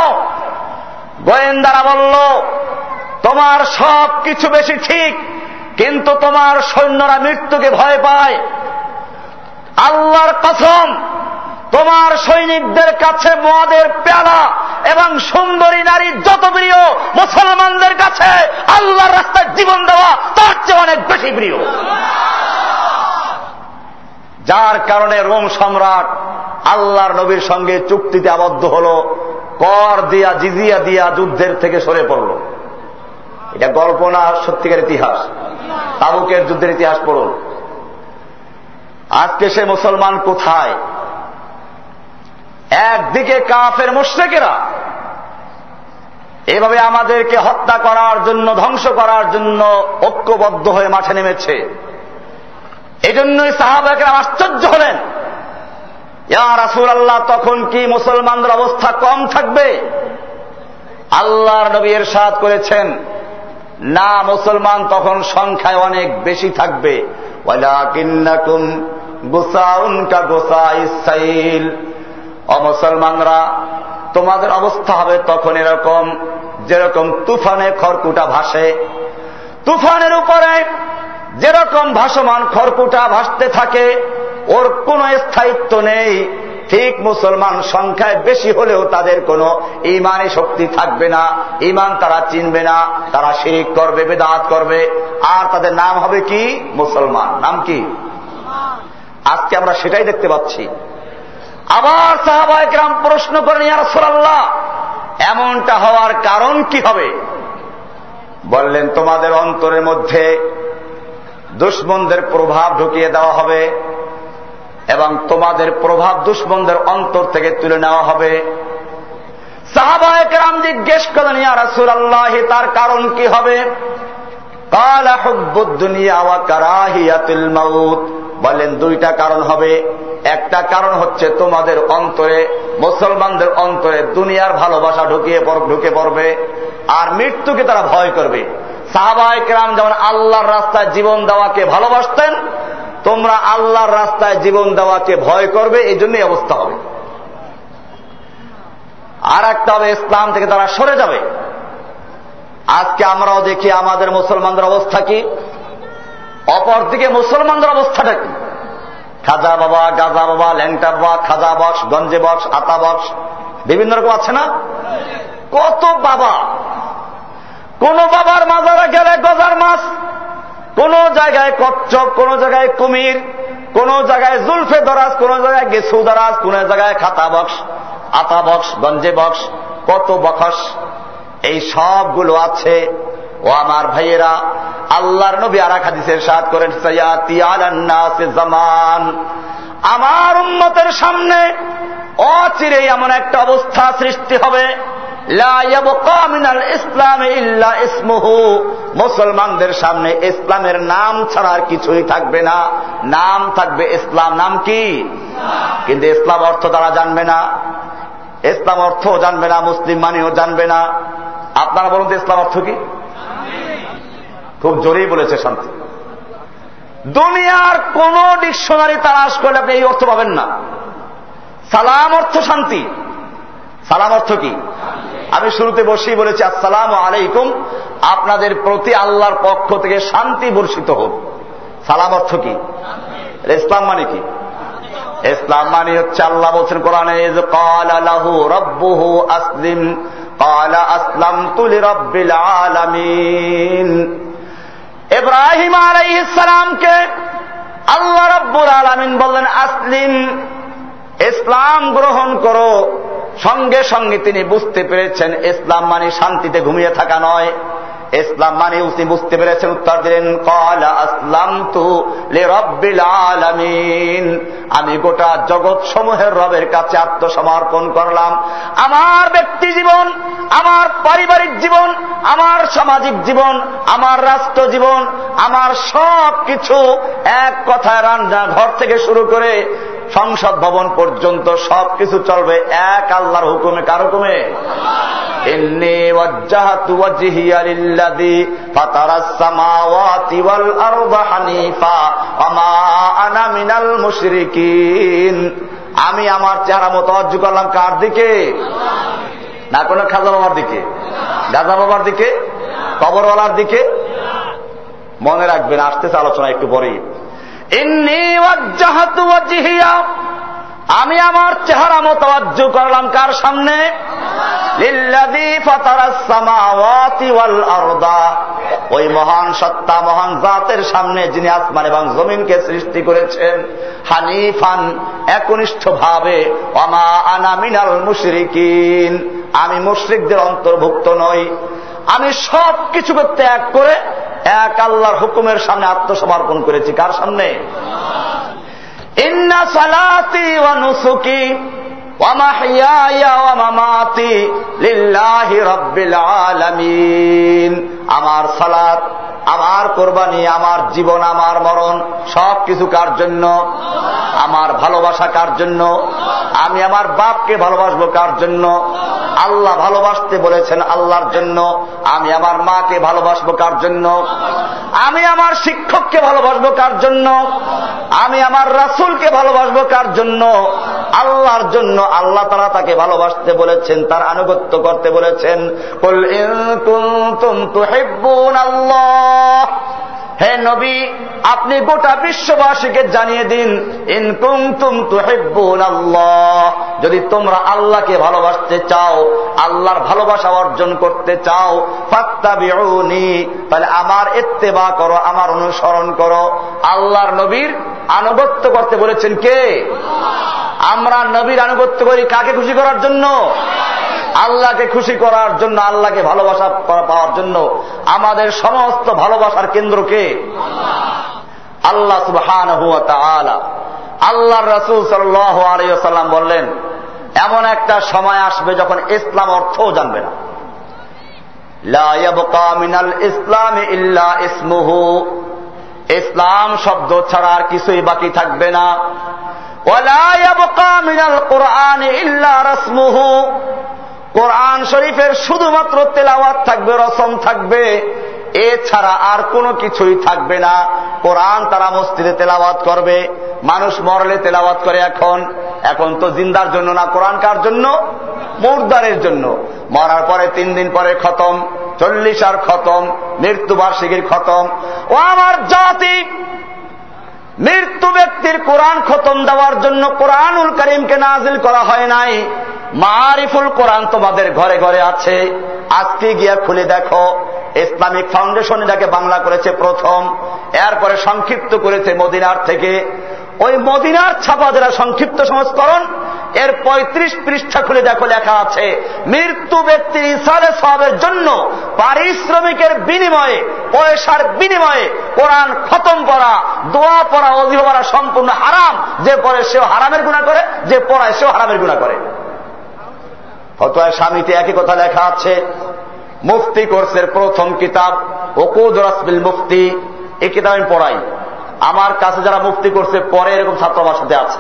গোয়েন্দারা বলল তোমার সব কিছু বেশি ঠিক, কিন্তু তোমার সৈন্যরা মৃত্যুকে ভয় পায়। আল্লাহর কসম, তোমার সৈনিকদের কাছে মদের পেয়ালা এবং সুন্দরী নারী যত প্রিয় মুসলমানদের কাছে আল্লাহর রাস্তায় জীবন দেওয়া তার চেয়ে অনেক বেশি প্রিয়। যার কারণে রোম সম্রাট আল্লাহর নবীর সঙ্গে চুক্তিতে আবদ্ধ হল, কর দিয়া, জিজিয়া দিয়া যুদ্ধের থেকে সরে পড়ল। এটা গল্প না সত্যিকার ইতিহাস। তাবুকের যুদ্ধের ইতিহাস পড়ুন। আজকে সে মুসলমান কোথায়? একদিকে কাফের মুশ্রেকেরা। এভাবে আমাদেরকে হত্যা করার জন্য, ধ্বংস করার জন্য ঐক্যবদ্ধ হয়ে মাঠে নেমেছে। এজন্যই সাহাবাকেরা আশ্চর্য হলেন। ইয়া রাসুল আল্লাহ তখন কি মুসলমানদের অবস্থা কম থাকবে? আল্লাহর নবী এর সাদ করেছেন না মুসলমান তখন সংখ্যায় অনেক বেশি থাকবে। অমুসলমানরা তোমাদের অবস্থা হবে তখন এরকম, যেরকম তুফানে খড়কুটা ভাসে। তুফানের উপরে যেরকম ভাসমান খড়কুটা ভাসতে থাকে, ওর কোন স্থায়িত্ব নেই। ঠিক মুসলমান সংখ্যায় বেশি হলেও তাদের কোনো ইমানে শক্তি থাকবে না, ইমান তারা চিনবে না, তারা শিরিক করবে, বেদাত করবে। আর তাদের নাম হবে কি? মুসলমান। নাম কি? আজকে আমরা সেটাই দেখতে পাচ্ছি। আবার সাহাবাহাম প্রশ্ন করেন ইয়ারসোল্লাহ এমনটা হওয়ার কারণ কি হবে? বললেন, তোমাদের অন্তরের মধ্যে দুশ্মনদের প্রভাব ঢুকিয়ে দেওয়া হবে। এবং তোমাদের প্রভাব দুশ্মনদের অন্তর থেকে তুলে নেওয়া হবে। সাহাবাহাম জিজ্ঞেস করেন ইয়া তার কারণ কি হবে? বলেন দুইটা কারণ হবে। একটা কারণ হচ্ছে তোমাদের অন্তরে, মুসলমানদের অন্তরে দুনিয়ার ভালোবাসা ঢুকিয়ে ঢুকে পড়বে, আর মৃত্যুকে তারা ভয় করবে। সাহাবাহাম যেমন আল্লাহর রাস্তায় জীবন দেওয়াকে ভালোবাসতেন তোমরা আল্লাহর রাস্তায় জীবন দেওয়াকে ভয় করবে, এই জন্যই অবস্থা হবে। আর একটা হবে, ইসলাম থেকে তারা সরে যাবে। আজকে আমরাও দেখি আমাদের মুসলমানদের অবস্থা কি? অপরদিকে মুসলমানদের অবস্থাটা কি? খাজা বাবা, গাজা বাবা, ল্যাংটা বাবা, খাজা বক্স গঞ্জে বক্স আতা বক্স বিভিন্ন রকম আছে না? কত বাবা? কোন বাবার মাজারা গেলে গজার মাছ কোন জায়গায় কচ্ছপ, কোন জায়গায় কুমির, কোন জায়গায় জুলফে দরাজ, কোন জায়গায় গেসু দরাজ, কোন জায়গায় খাতা বক্স, আতা বক্স, গঞ্জে বক্স, কত বখস। এই সবগুলো আছে। ও আমার ভাইয়েরা, আল্লাহর নবী আর হাদিসের সাথ করেন জামান। আমার উন্মতের সামনে অচিরে এমন একটা অবস্থা সৃষ্টি হবে। মুসলমানদের সামনে ইসলামের নাম ছাড়া কিছুই থাকবে না। নাম থাকবে ইসলাম। নাম কি? কিন্তু ইসলাম অর্থ তারা জানবে না। ইসলাম অর্থ জানবে না, মুসলিম মানেও জানবে না। আপনারা বলুন তো ইসলাম অর্থ কি? খুব জোরেই বলেছে শান্তি। দুনিয়ার কোন ডিকশনারি তালাশ করলে আপনি এই অর্থ পাবেন না। সালাম অর্থ শান্তি। সালাম অর্থ কি? আমি শুরুতে বসেই বলেছি, আসসালাম আলাইকুম। আপনাদের প্রতি আল্লাহর পক্ষ থেকে শান্তি বর্ষিত হোক। সালাম অর্থ কি? ইসলাম মানে কি? ইসলাম মানে হচ্ছে আল্লাহ বলছেন কোরআনে রব্বুহু আসলিম কালা আসলাম তুলি রব্বিল আলামিন। ইব্রাহিম আলাই ইসলামকে আল্লাহ রব্বুল আলামিন বললেন, আসলিম ইসলাম গ্রহণ করো। সঙ্গে সঙ্গে তিনি বুঝতে পেরেছেন, ইসলাম মানে শান্তিতে ঘুমিয়ে থাকা নয়। ইসলাম মানে উনি বুঝতে পেরেছেন, উত্তর দিলেন, কলা আসলাম তু আলামিন। আমি গোটা জগৎ সমূহের রবের কাছে আত্মসমর্পণ করলাম। আমার ব্যক্তি জীবন, আমার পারিবারিক জীবন, আমার সামাজিক জীবন, আমার রাষ্ট্র জীবন, আমার সব কিছু এক কথায় রান্না ঘর থেকে শুরু করে সংসদ ভবন পর্যন্ত সব কিছু চলবে এক আল্লাহর হুকুমে, কার হুকুমে? আমি আমার চেহারা মতো অর্জ করলাম কার দিকে? না কোন খাজা বাবার দিকে? গাজা বাবার দিকে? কবরওয়ালার দিকে? মনে রাখবেন, আসতেছে আলোচনা একটু পরেই। আমি আমার চেহারা মতওয়াজ্জ করলাম কার সামনে? ওই মহান সত্তা, মহান জাতের সামনে যিনি আসমান এবং জমিনকে সৃষ্টি করেছেন, হানিফান একনিষ্ঠ ভাবে অমা আনা মিনাল মুশরিকিন। আমি মুশরিকদের অন্তর্ভুক্ত নই। আমি সব কিছুকে ত্যাগ করে এক আল্লাহর হুকুমের সামনে আত্মসমর্পণ করেছি। কার সামনে? ইন্না সালাতি ওয়া নুসুকি আমার সালাত, আমার কোরবানি, আমার জীবন, আমার মরণ সব কিছু কার জন্য? আমার ভালোবাসা কার জন্য? আমি আমার বাপকে ভালোবাসবো কার জন্য? আল্লাহ ভালোবাসতে বলেছেন আল্লাহর জন্য। আমি আমার মাকে ভালোবাসবো কার জন্য? আমি আমার শিক্ষককে ভালোবাসবো কার জন্য? আমি আমার রাসুলকে ভালোবাসবো কার জন্য? আল্লাহর জন্য আল্লাহ তারা তাকে ভালোবাসতে বলেছেন, তার আনুগত্য করতে বলেছেন। আল্লাহ হে নবী, আপনি গোটা বিশ্ববাসীকে জানিয়ে দিন ইনকুম তুম আল্লাহ যদি তোমরা আল্লাহকে ভালোবাসতে চাও, আল্লাহর ভালোবাসা অর্জন করতে চাও, ফাত্তাবিউনি তাহলে আমার ইত্তেবা করো, আমার অনুসরণ করো। আল্লাহর নবীর আনুগত্য করতে বলেছেন কে? আমরা নবীর আনুগত্য করি কাকে খুশি করার জন্য? আল্লাহকে খুশি করার জন্য, আল্লাহকে ভালোবাসা পাওয়ার জন্য আমাদের সমস্ত ভালোবাসার কেন্দ্রকে আল্লাহ। সুবহান আল্লাহ রসুল সাল্লাম বললেন, এমন একটা সময় আসবে যখন ইসলাম অর্থও জানবে না। ইসলাম ইল্লা ইসমুহু। ইসলাম শব্দ ছাড়া আর কিছুই বাকি থাকবে না। মিনাল কোরআন ইল্লা রসমুহু। কোরআন শরীফের শুধুমাত্র তেলাওয়াত থাকবে, রসম থাকবে, এছাড়া আর কোনো কিছুই থাকবে না। কোরআন তারা মসজিদে তেলাওয়াত করবে, মানুষ মরলে তেলাওয়াত করে এখন। এখন তো জিন্দার জন্য না, কোরআন কার জন্য? মুর্দারের জন্য। মরার পরে তিন দিন পরে খতম, চল্লিশ আর খতম, মৃত্যুবার্ষিকীর খতম। ও আমার জাতি মৃত্যু ব্যক্তির কোরআন খতম দেওয়ার জন্য কোরআনুল করিমকে নাজিল করা হয় নাই। মারিফুল কোরআন তোমাদের ঘরে ঘরে আছে। আজকে গিয়া খুলে দেখো। ইসলামিক ফাউন্ডেশন এটাকে বাংলা করেছে প্রথম। এরপরে সংক্ষিপ্ত করেছে মদিনার থেকে। ওই মদিনার ছাপা যারা সংক্ষিপ্ত সংস্করণ, এর ৩৫ পৃষ্ঠা খুলে দেখো লেখা আছে। মৃত্যু ব্যক্তির ইসালে সবের জন্য পারিশ্রমিকের বিনিময়ে, পয়সার বিনিময়ে কোরআন খতম করা, দোয়া পড়া অভিভ করা সম্পূর্ণ হারাম। যে পরে সেও হারামের গুণা করে, যে পড়ায় সেও হারামের গুণা করে। ফতোয় স্বামীতে একই কথা লেখা আছে। মুফতি কোর্সের প্রথম কিতাব, ওকুদ রাসবিল মুফতি এই কিতাব আমি পড়াই। আমার কাছে যারা মুফতি করছে পরে এরকম ছাত্র আছে।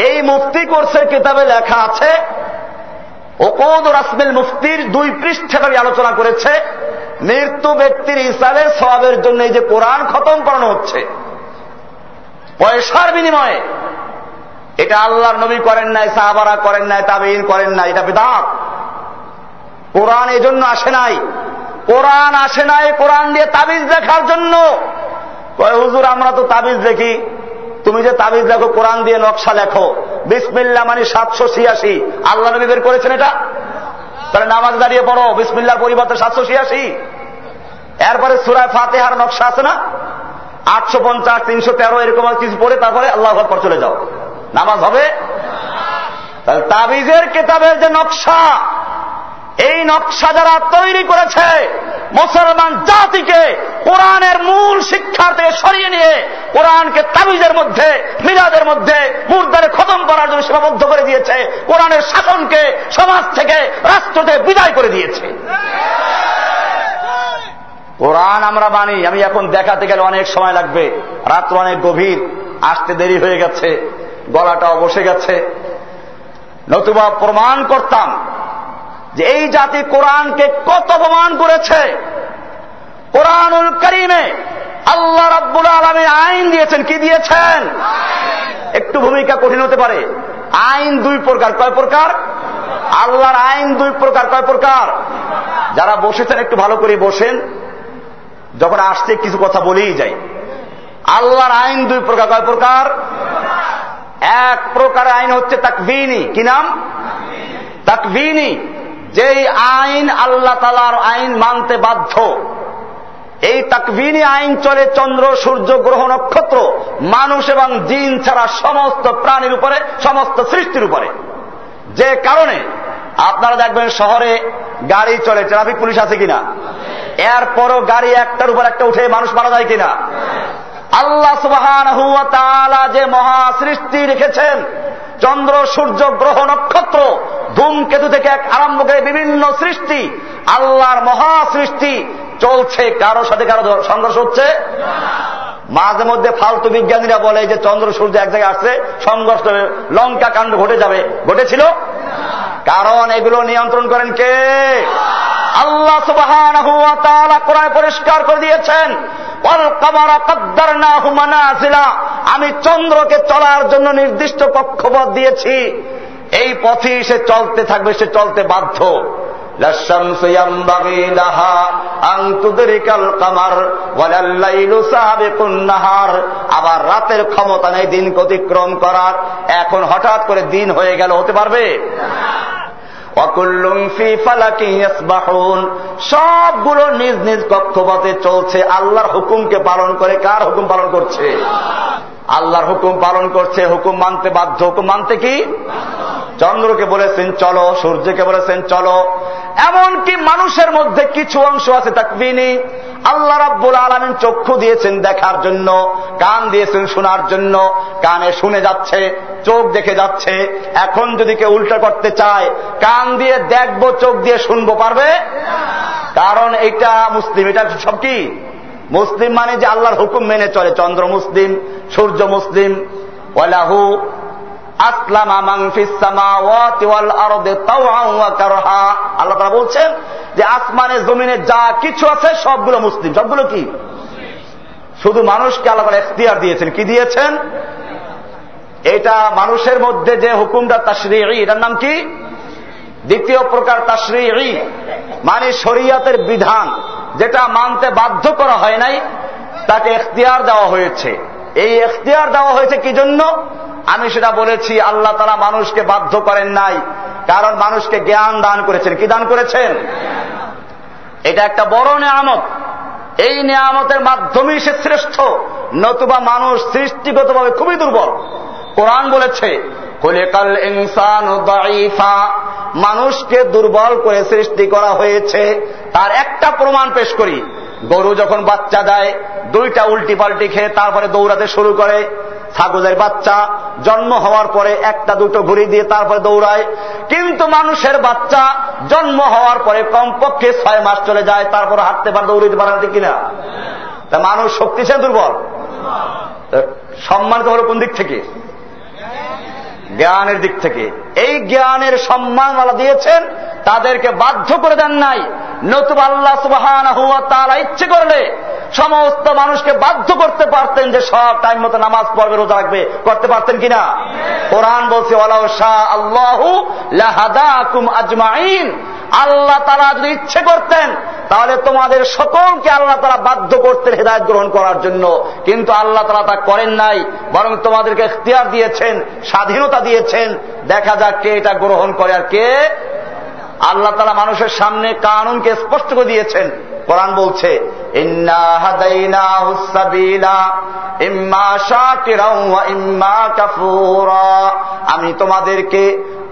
এই মুফতি কোর্সের কিতাবে লেখা আছে, ওকৌদ রাসমিল মুফতির দুই পৃষ্ঠে আমি আলোচনা করেছে, মৃত্যু ব্যক্তির ইসালে সবাবের জন্য এই যে কোরআন খতম করানো হচ্ছে। পয়সার বিনিময়ে। এটা আল্লাহর নবী করেন নাই, সাহাবারা করেন নাই তাবিন করেন নাই, এটা বেদাত। কোরআন এই জন্য আসে নাই। কোরআন আসে নাই, কোরআন দিয়ে তাবিজ দেখার জন্য। হুজুর, আমরা তো তাবিজ দেখি তুমি যে তাবিজ লেখো, কোরআন দিয়ে নকশা লেখো। বিসমিল্লা মানে সাতশো ছিয়াশি। আল্লাহ নবী বের করেছেন এটা? তাহলে নামাজ দাঁড়িয়ে পড়ো। বিসমিল্লার পরিবর্তে সাতশো ছিয়াশি। এরপরে সুরায় ফাতেহার নকশা আছে না? আটশো পঞ্চাশ, তিনশো তেরো, এরকম কিছু পড়ে তারপরে আল্লাহ পর চলে যাও। নামাজ হবে? তাহলে তাবিজের কেতাবের যে নকশা, এই নকশা যারা তৈরি করেছে, মুসলমান জাতিকে কোরআনের মূল শিক্ষা থেকে সরিয়ে নিয়ে কোরআনকে তাবিজের মধ্যে, মিলাদের মধ্যে, মুর্দারে খতম করার জন্য সীমাবদ্ধ করে দিয়েছে, কোরআনের শাসনকে সমাজ থেকে রাষ্ট্রতে বিদায় করে দিয়েছে। কোরআন আমরা মানি, আমি এখন দেখাতে গেলে অনেক সময় লাগবে। রাত্র অনেক গভীর, আসতে দেরি হয়ে গেছে, গলাটাও বসে গেছে। নতুবা প্রমাণ করতাম যে এই জাতি কোরআনকে কত অপমান করেছে। কোরআনুল করিমে আল্লাহ রাব্বুল আলমী আইন দিয়েছেন, কি দিয়েছেন? একটু ভূমিকা কঠিন হতে পারে। আইন দুই প্রকার, কয় প্রকার? আল্লাহর আইন দুই প্রকার, কয় প্রকার? যারা বসেছেন, একটু ভালো করে বসেন। যখন আসছে, কিছু কথা বলেই যাই আল্লাহর আইন দুই প্রকার, কয় প্রকার? এক প্রকার আইন হচ্ছে তাকবিনী কি নাম? তাকবিনী যেই আইন আল্লাহ তালার আইন মানতে বাধ্য। এই তাকবিনী আইন চলে চন্দ্র, সূর্য, গ্রহ, নক্ষত্র, মানুষ এবং জিন ছাড়া সমস্ত প্রাণীর উপরে, সমস্ত সৃষ্টির উপরে। যে কারণে আপনারা দেখবেন শহরে গাড়ি চলে, ট্রাফিক পুলিশ আছে কিনা? এরপরও গাড়ি একটার উপর একটা উঠে মানুষ মারা যায় কিনা? আল্লাহ সুবাহান যে মহা সৃষ্টি রেখেছেন, চন্দ্র, সূর্য, গ্রহ, নক্ষত্র, ধূমকেতু থেকে এক আরম্ভ করে বিভিন্ন সৃষ্টি, আল্লাহর মহা সৃষ্টি চলছে কারোর সাথে কারও সংঘর্ষ হচ্ছে? মাঝে মধ্যে ফালতু বিজ্ঞানীরা বলে যে চন্দ্র সূর্য এক জায়গায় আসছে, সংঘর্ষ লঙ্কা কাণ্ড ঘটে যাবে। ঘটেছিল? কারণ এগুলো নিয়ন্ত্রণ করেন কে? আল্লাহ সুবাহ পরিষ্কার করে দিয়েছেন। আমি চন্দ্রকে চলার জন্য নির্দিষ্ট কক্ষপথ দিয়েছি। এই পথে সে চলতে থাকবে, সে চলতে বাধ্য। আবার রাতের ক্ষমতা নেই দিন অতিক্রম করার। এখন হঠাৎ করে দিন হয়ে গেল, হতে পারবে? সবগুলো নিজ নিজ কক্ষপথে চলছে। আল্লাহর হুকুমকে পালন করে কার হুকুম পালন করছে? আল্লাহর হুকুম পালন করছে, হুকুম মানতে বাধ্য। হুকুম মানতে কি? চন্দ্রকে বলেছেন, চলো। সূর্যকে বলেছেন, চলো। এমনকি মানুষের মধ্যে কিছু অংশ আছে তাকবিনী। আল্লাহ রাব্বুল আলমিন চক্ষু দিয়েছেন দেখার জন্য, কান দিয়েছেন শোনার জন্য, কানে শুনে যাচ্ছে, চোখ দেখে যাচ্ছে। এখন যদি কেউ উল্টা করতে চায়, কান দিয়ে দেখব, চোখ দিয়ে শুনব, পারবে? কারণ এটা মুসলিম, এটা সব কি? মুসলিম মানে যে আল্লাহর হুকুম মেনে চলে, চন্দ্র মুসলিম, সূর্য মুসলিম, ওয়ালাহু আল্লাহ তারা বলছেন যে আসমানে, জমিনে যা কিছু আছে সবগুলো মুসলিম। সবগুলো কি? শুধু মানুষকে আল্লাহ এখতিয়ার দিয়েছেন। কি দিয়েছেন? এটা মানুষের মধ্যে যে হুকুমটা তাসরি এটার নাম কি? দ্বিতীয় প্রকার তাসরি মানে শরিয়াতের বিধান যেটা মানতে বাধ্য করা হয় নাই, তাকে এখতিয়ার দেওয়া হয়েছে। এই এখতিয়ার দেওয়া হয়েছে কি জন্য? আমি সেটা বলেছি, আল্লাহ তারা মানুষকে বাধ্য করেন নাই, কারণ মানুষকে জ্ঞান দান করেছেন। কি দান করেছেন? এটা একটা বড় নিয়ামত। এই নিয়ামতের মাধ্যমেই সে শ্রেষ্ঠ, নতুবা মানুষ সৃষ্টিগতভাবে খুবই দুর্বল। কোরআন বলেছে কলেকাল ইনসান মানুষকে দুর্বল করে সৃষ্টি করা হয়েছে, তার একটা প্রমাণ পেশ করি। গরু যখন বাচ্চা দেয়, দুইটা উল্টি পাল্টি খেয়ে তারপরে দৌড়াতে শুরু করে। ছাগলের বাচ্চা জন্ম হওয়ার পরে একটা, দুটো ঘুরি দিয়ে তারপরে দৌড়ায়। কিন্তু মানুষের বাচ্চা জন্ম হওয়ার পরে কমপক্ষে ছয় মাস চলে যায়, তারপরে হাঁটতে পারে, দৌড়িতে পারে না কিনা? তা মানুষ শক্তিশালী, দুর্বল। সম্মানিত হল কোন দিক থেকে? জ্ঞানের দিক থেকে। এই জ্ঞানের সম্মান আল্লাহ দিয়েছেন, তাদেরকে বাধ্য করে দেন নাই। নতুবা আল্লাহ সুবাহান তারা ইচ্ছে করলে সমস্ত মানুষকে বাধ্য করতে পারতেন যে সব টাইম মতো নামাজ পড়বে, রোজা রাখবে। করতে পারতেন কিনা? কোরআন বলছে আল্লাহু আজমাইন। আল্লাহ তারা যদি ইচ্ছে করতেন, তাহলে তোমাদের সকলকে আল্লাহ তারা বাধ্য করতেন হৃদায়ত গ্রহণ করার জন্য। কিন্তু আল্লাহ তারা তা করেন নাই, বরং তোমাদেরকে এখতিয়ার দিয়েছেন স্বাধীনতা দিয়েছেন, দেখা যাক কে এটা গ্রহণ করে আর কে। আল্লাহ তালা মানুষের সামনে কানুনকে স্পষ্ট করে দিয়েছেন। কোরআন বলছে আমি তোমাদেরকে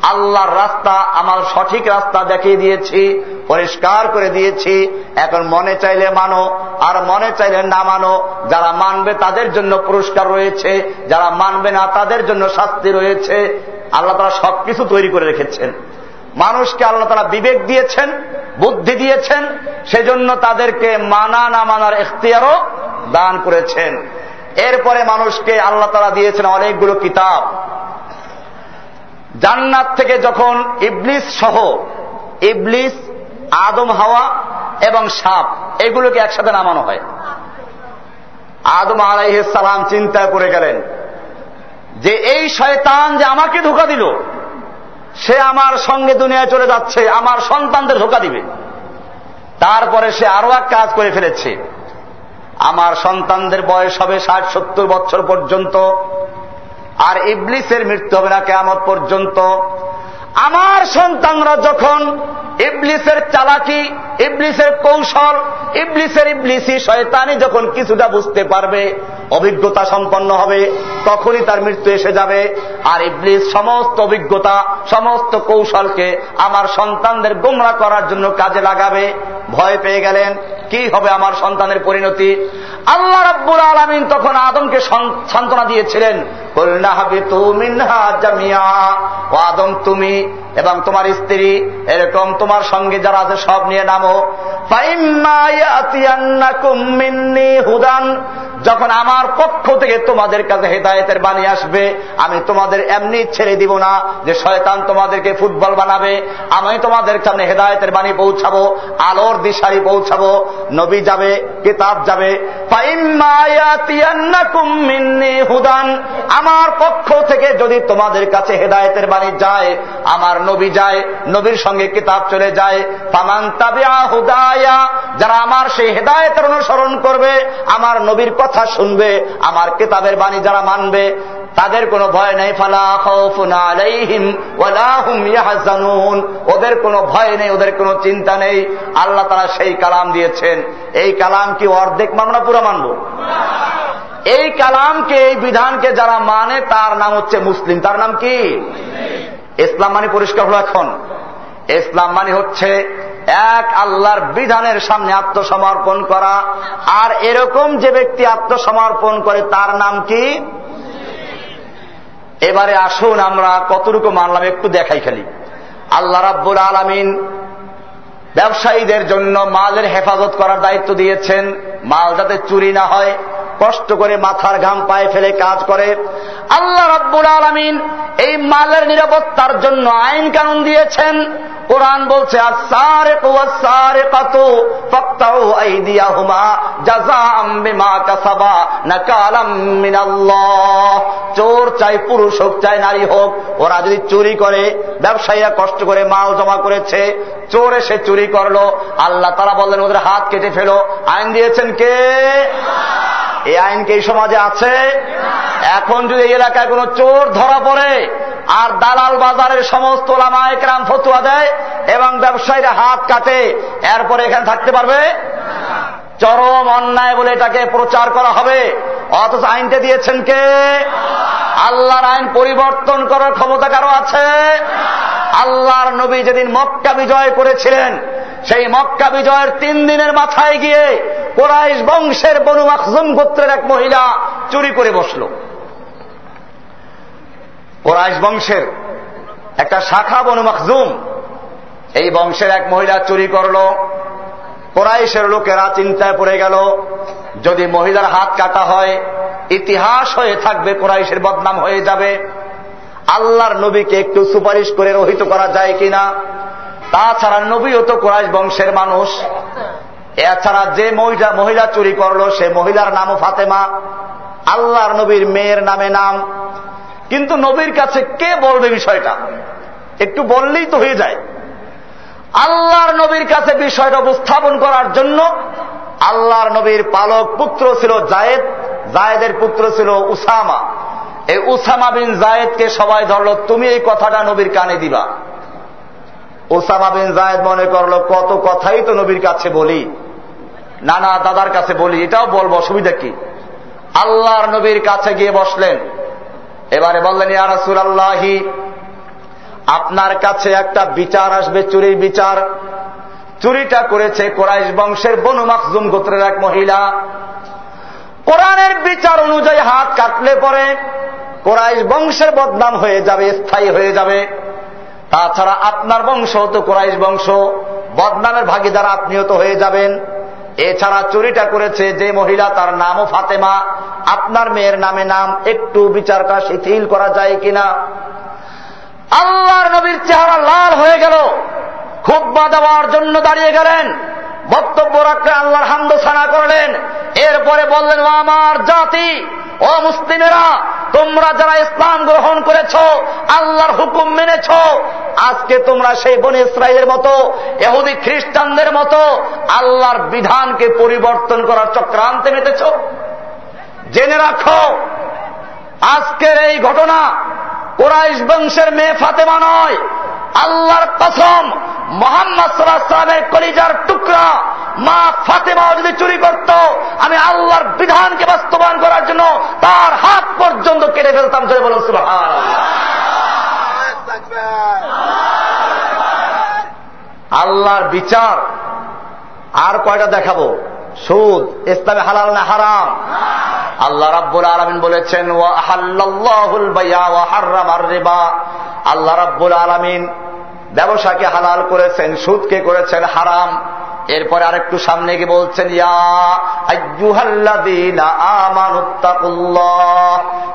আল্লাহর রাস্তা, আমার সঠিক রাস্তা দেখিয়ে দিয়েছি, পরিষ্কার করে দিয়েছি। এখন মনে চাইলে মানো, আর মনে চাইলে না মানো, যারা মানবে তাদের জন্য পুরস্কার রয়েছে, যারা মানবে না তাদের জন্য শাস্তি রয়েছে। আল্লাহ তারা সবকিছু তৈরি করে রেখেছেন। মানুষকে আল্লাহ তারা বিবেক দিয়েছেন, বুদ্ধি দিয়েছেন, সেজন্য তাদেরকে মানা না মানার এখতিয়ারও দান করেছেন। এরপরে মানুষকে আল্লাহ তারা দিয়েছেন অনেকগুলো কিতাব। জান্নাত থেকে যখন ইবলিস সহ ইবলিস, আদম হাওয়া এবং সাপ, এগুলোকে একসাথে নামানো হয়। আদম সালাম চিন্তায় পড়ে গেলেন যে এই শয়তান যে আমাকে ধোকা দিল, সে আমার সঙ্গে দুনিয়ায় চলে যাচ্ছে, আমার সন্তানদের ধোকা দিবে। তারপরে সে আরও এক কাজ করে ফেলেছে। আমার সন্তানদের বয়স হবে ষাট সত্তর বছর পর্যন্ত। আর ইবলিসের মৃত্যু হবে না কেমন পর্যন্ত। আমার সন্তানরা যখন ইবলিসের চালাকি, ইবলিসের কৌশল, ইবলিসের ইবলিসি শয়তানি যখন কিছুটা বুঝতে পারবে, অভিজ্ঞতা সম্পন্ন হবে, তখনই তার মৃত্যু এসে যাবে। আর ইবলিস সমস্ত অভিজ্ঞতা, সমস্ত কৌশলকে আমার সন্তানদের গোমরা করার জন্য কাজে লাগাবে। ভয় পেয়ে গেলেন, কি হবে আমার সন্তানের পরিণতি? আল্লাহ রব্বুল আলমিন তখন আদমকে সান্ত্বনা দিয়েছিলেন আদম, তুমি এবং তোমার স্ত্রী, এরকম তোমার সঙ্গে যারা আছে সব নিয়ে নামো। হুদান। যখন আমার পক্ষ থেকে তোমাদের কাছে হেদায়তের বাণী আসবে, আমি তোমাদের এমনি ছেড়ে দিব না যে শয়তান তোমাদেরকে ফুটবল বানাবে। আমি তোমাদের সামনে হেদায়তের বাণী পৌঁছাবো, আলোর দিশারি পৌঁছাবো। নবী যাবে, কিতাব যাবে। হুদান। আমার পক্ষ থেকে যদি তোমাদের কাছে হেদায়তের বাণী যায়, আমার নবী যায়, নবীর সঙ্গে কিতাব চলে যায়, ফামান তাবিয়া হুদায়া, যারা আমার সেই হেদায়তের অনুসরণ করবে, আমার নবীর কথা শুনবে, আমার কিতাবের বাণী যারা মানবে, তাদের কোনো ভয় নেই, ফালা আলাইহিম ওদের কোনো ভয় নেই, ওদের কোনো চিন্তা নেই। আল্লাহ তারা সেই কালাম দিয়েছেন। এই কালাম কি অর্ধেক মানব পুরো মানব? এই কালামকে, এই বিধানকে যারা মানে তার নাম হচ্ছে মুসলিম। তার নাম কি? ইসলাম মানে পরিষ্কার হলো এখন। ইসলাম মানে হচ্ছে এক আল্লাহর বিধানের সামনে আত্মসমর্পণ করা। আর এরকম যে ব্যক্তি আত্মসমর্পণ করে, তার নাম কি? এবারে আসুন আমরা কতটুকু মানলাম, একটু দেখাই খালি। আল্লাহ রাব্বুল আলমিন ব্যবসায়ীদের জন্য মালের হেফাজত করার দায়িত্ব দিয়েছেন। মাল যাতে চুরি না হয়, কষ্ট করে মাথার ঘাম পায়ে ফেলে কাজ করে। আল্লাহ রব্বুল আলমিন এই মালের নিরাপত্তার জন্য আইন কানুন দিয়েছেন। কোরআন বলছে চোর চাই পুরুষ হোক, চাই নারী হোক, ওরা যদি চুরি করে, ব্যবসায়ীরা কষ্ট করে মাল জমা করেছে, চোর এসে চুরি করল, আল্লাহ তারা বললেন, ওদের হাত কেটে ফেলো। আইন দিয়েছেন কে এই আইন কি সমাজে আছে। এখন যদি এই এলাকায় কোন চোর ধরা পড়ে, আর দালাল বাজারের সমস্ত লামায়করাম ফতুয়া দেয় এবং ব্যবসায়ীরা হাত কাটে, এরপরে এখানে থাকতে পারবে? চরম অন্যায় বলে এটাকে প্রচার করা হবে। অথচ আইনটা দিয়েছেন কে? আল্লাহর আইন পরিবর্তন করার ক্ষমতা কারও আছে? আল্লাহর নবী যেদিন মক্কা বিজয় করেছিলেন সেই মক্কা বিজয়ের তিন দিনের মাথায় গিয়ে কোরাইশ বংশের বনু মাকজুম গোত্রের এক মহিলা চুরি করে বসল। কোরাইশ বংশের একটা শাখা বনু মাকজুম এই বংশের এক মহিলা চুরি করল। কোরাইশের লোকেরা চিন্তায় পড়ে গেল, যদি মহিলার হাত কাটা হয়, ইতিহাস হয়ে থাকবে, কোরাইশের বদনাম হয়ে যাবে। আল্লাহর নবীকে একটু সুপারিশ করে রহিত করা যায় কিনা? তাছাড়া নবীও তো কোরাইশ বংশের মানুষ। এছাড়া যে মহিলা মহিলা চুরি করল, সে মহিলার নামও ফাতেমা। আল্লাহর নবীর মেয়ের নামে নাম। কিন্তু নবীর কাছে কে বলবে বিষয়টা? একটু বললেই তো হয়ে যায়। আল্লাহর নবীর কাছে বিষয়টা উপস্থাপন করার জন্য আল্লাহর নবীর পালক পুত্র ছিল জায়েদ, জায়েদের পুত্র ছিল উসামা। এই উসামা বিন জায়েদকে সবাই ধরল, তুমি এই কথাটা নবীর কানে দিবা। ওসামা বিন জায়দ মনে করল, কত কথাই তো নবীর কাছে বলি। নানা দাদার কাছে বলি। এটাও বলব, অসুবিধা কি? আল্লাহর নবীর কাছে গিয়ে বসলেন। এবারে বললেন, ইয়া রাসুল আল্লাহি আপনার কাছে একটা বিচার আসবে, চুরির বিচার। চুরিটা করেছে কোরাইশ বংশের বনু মাকজুম গোত্রের এক মহিলা। কোরআনের বিচার অনুযায়ী হাত কাটলে পরে কোরাইশ বংশের বদনাম হয়ে যাবে, স্থায়ী হয়ে যাবে। তাছাড়া আপনার বংশ তো কোরাইশ বংশ। বদনামের ভাগিদার আপনিও তো হয়ে যাবেন। এছাড়া চুরিটা করেছে যে মহিলা, তার নামও ফাতেমা। আপনার মেয়ের নামে নাম একটু বিচারটা শিথিল করা যায় কিনা? আল্লাহর নবীর চেহারা লাল হয়ে গেল। খুব দেওয়ার জন্য দাঁড়িয়ে গেলেন। বক্তব্য রাখতে আল্লাহর হামদ সানা করলেন। এরপরে বললেন, ও আমার জাতি, ও মুসলিমেরা, তোমরা যারা ইসলাম গ্রহণ করেছ, আল্লাহর হুকুম মেনেছ, আজকে তোমরা সেই বনে ইসরায়েলের মতো এহুদি খ্রিস্টানদের মতো, আল্লাহর বিধানকে পরিবর্তন করার চক্রান্তে মেতেছ জেনে রাখো, আজকের এই ঘটনা কোরাইশ বংশের মেয়ে ফাতেমা নয়। আল্লাহর কসম, মোহাম্মদ সাল্লাহামের কলিজার টুকরা মা ফাতেমাও যদি চুরি করত, আমি আল্লাহর বিধানকে বাস্তবায়ন করার জন্য তার হাত পর্যন্ত কেটে ফেলতাম জয় বলুন সুবহান আল্লাহর বিচার আর কয়টা দেখাবো? সুদ, ইসলামে হালাল না হারাম? আল্লাহ রাব্বুল আলমিন বলেছেন আল্লাহ রাব্বুল আলমিন ব্যবসাকে হালাল করেছেন, সুদকে করেছেন হারাম। এরপরে আরেকটু সামনে গিয়ে বলছেন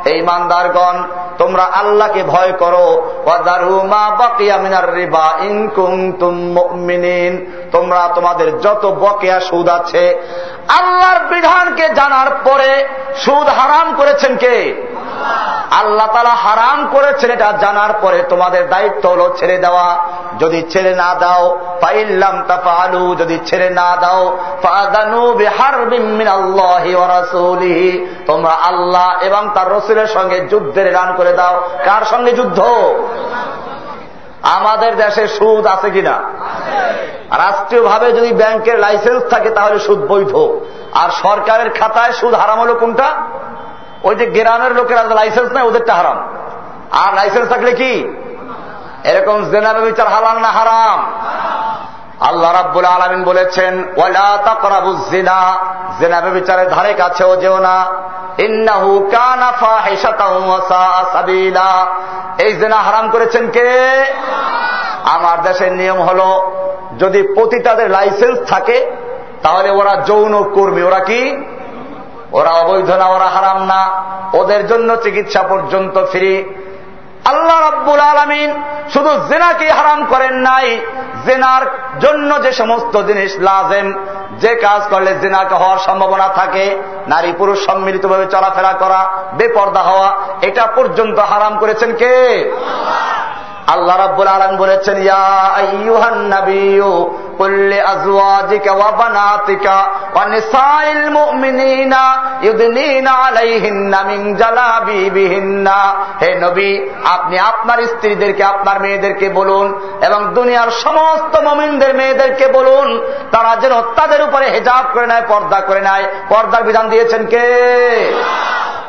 এই মান্দারগণ তোমরা আল্লাহকে ভয় করো। তোমরা তোমাদের যত বকেয়া সুদ আছে, আল্লাহর বিধানকে জানার পরে সুদ হারাম করেছেন কে? আল্লাহ তালা হারাম করেছেন এটা জানার পরে তোমাদের দায়িত্ব হলো ছেড়ে দেওয়া। যদি ছেড়ে না দাও পাইলাম পাইল্লাম তাফালু যদি ছেড়ে না দাও। তোমরা আল্লাহ এবং তার রসুলের সঙ্গে যুদ্ধের রান করে দাও। কার সঙ্গে যুদ্ধ? আমাদের দেশে সুদ আছে কিনা? রাষ্ট্রীয়ভাবে যদি ব্যাংকের লাইসেন্স থাকে তাহলে সুদ বৈধ। আর সরকারের খাতায় সুদ হারাম হলো কোনটা? ওই যে গ্রামের লোকেরা লাইসেন্স নেয়, ওদেরটা হারাম। আর লাইসেন্স থাকলে কি? এরকম জেনারেল বিচার হালাল না হারাম? আল্লাহ রাব্বুল আলমিন বলেছেন, ওয়ালা তাকরাবু জিনা জেনাবে বিচারের ধারে কাছেও যেও না। ইন্নাহু কানা ফাহিশাতাও সাবিলা। এই জেনা হারাম করেছেন কে? আমার দেশের নিয়ম হল, যদি পতিতাদের লাইসেন্স থাকে, তাহলে ওরা যৌন কর্মী। ওরা কি? ওরা অবৈধ না, ওরা হারাম না। ওদের জন্য চিকিৎসা পর্যন্ত ফ্রি। আল্লাহ রব্বুল আলমিন শুধু জেনাকে হারাম করেন নাই, জেনার জন্য যে সমস্ত জিনিস লাজেম, যে কাজ করলে জেনাকে হওয়ার সম্ভাবনা থাকে, নারী পুরুষ সম্মিলিতভাবে চলাফেরা করা, বেপর্দা হওয়া, এটা পর্যন্ত হারাম করেছেন কে? আল্লাহ রাব্বুল আলম বলেছেন হে নবী, আপনি আপনার স্ত্রীদেরকে, আপনার মেয়েদেরকে বলুন এবং দুনিয়ার সমস্ত মুমিনদের মেয়েদেরকে বলুন, তারা যেন তাদের উপরে হেজাব করে নেয়, পর্দা করে নেয়। পর্দার বিধান দিয়েছেন কে?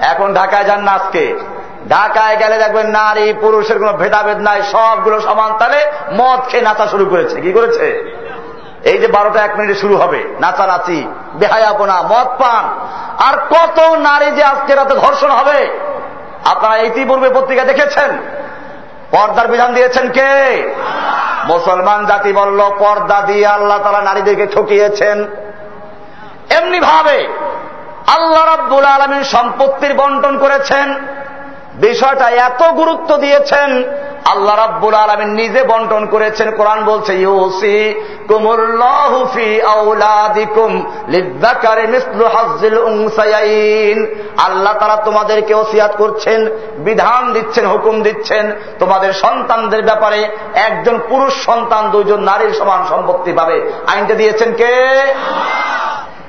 এখন ঢাকায় যান না আজকে। ঢাকায় গেলে দেখবেন নারী, পুরুষের কোন ভেদাভেদ নাই, সবগুলো সমান তালে মদ খেয়ে নাচা শুরু করেছে। কি করেছে? এই যে বারোটা এক মিনিটে শুরু হবে, নাচানাচি, বেহায়াপনা, মদ পান। আর কত নারী যে আজকে রাতে ধর্ষণ হবে? আপনারা ইতিপূর্বে পত্রিকা দেখেছেন? পর্দার বিধান দিয়েছেন কে? মুসলমান জাতি বলল, পর্দা দিয়ে আল্লাহ তারা নারীদেরকে ঠকিয়েছেন। এমনি ভাবে আল্লাহ রাব্বুল আলমীর সম্পত্তির বন্টন করেছেন। বিষয়টা এত গুরুত্ব দিয়েছেন, আল্লাহ রাব্বুল আলমিন নিজে বন্টন করেছেন, কোরআন বলছে ইউসি আল্লাহ তারা তোমাদেরকে ওসিয়াত করছেন, বিধান দিচ্ছেন, হুকুম দিচ্ছেন। তোমাদের সন্তানদের ব্যাপারে একজন পুরুষ সন্তান, দুইজন নারীর সমান সম্পত্তি পাবে। আইনটা দিয়েছেন কে?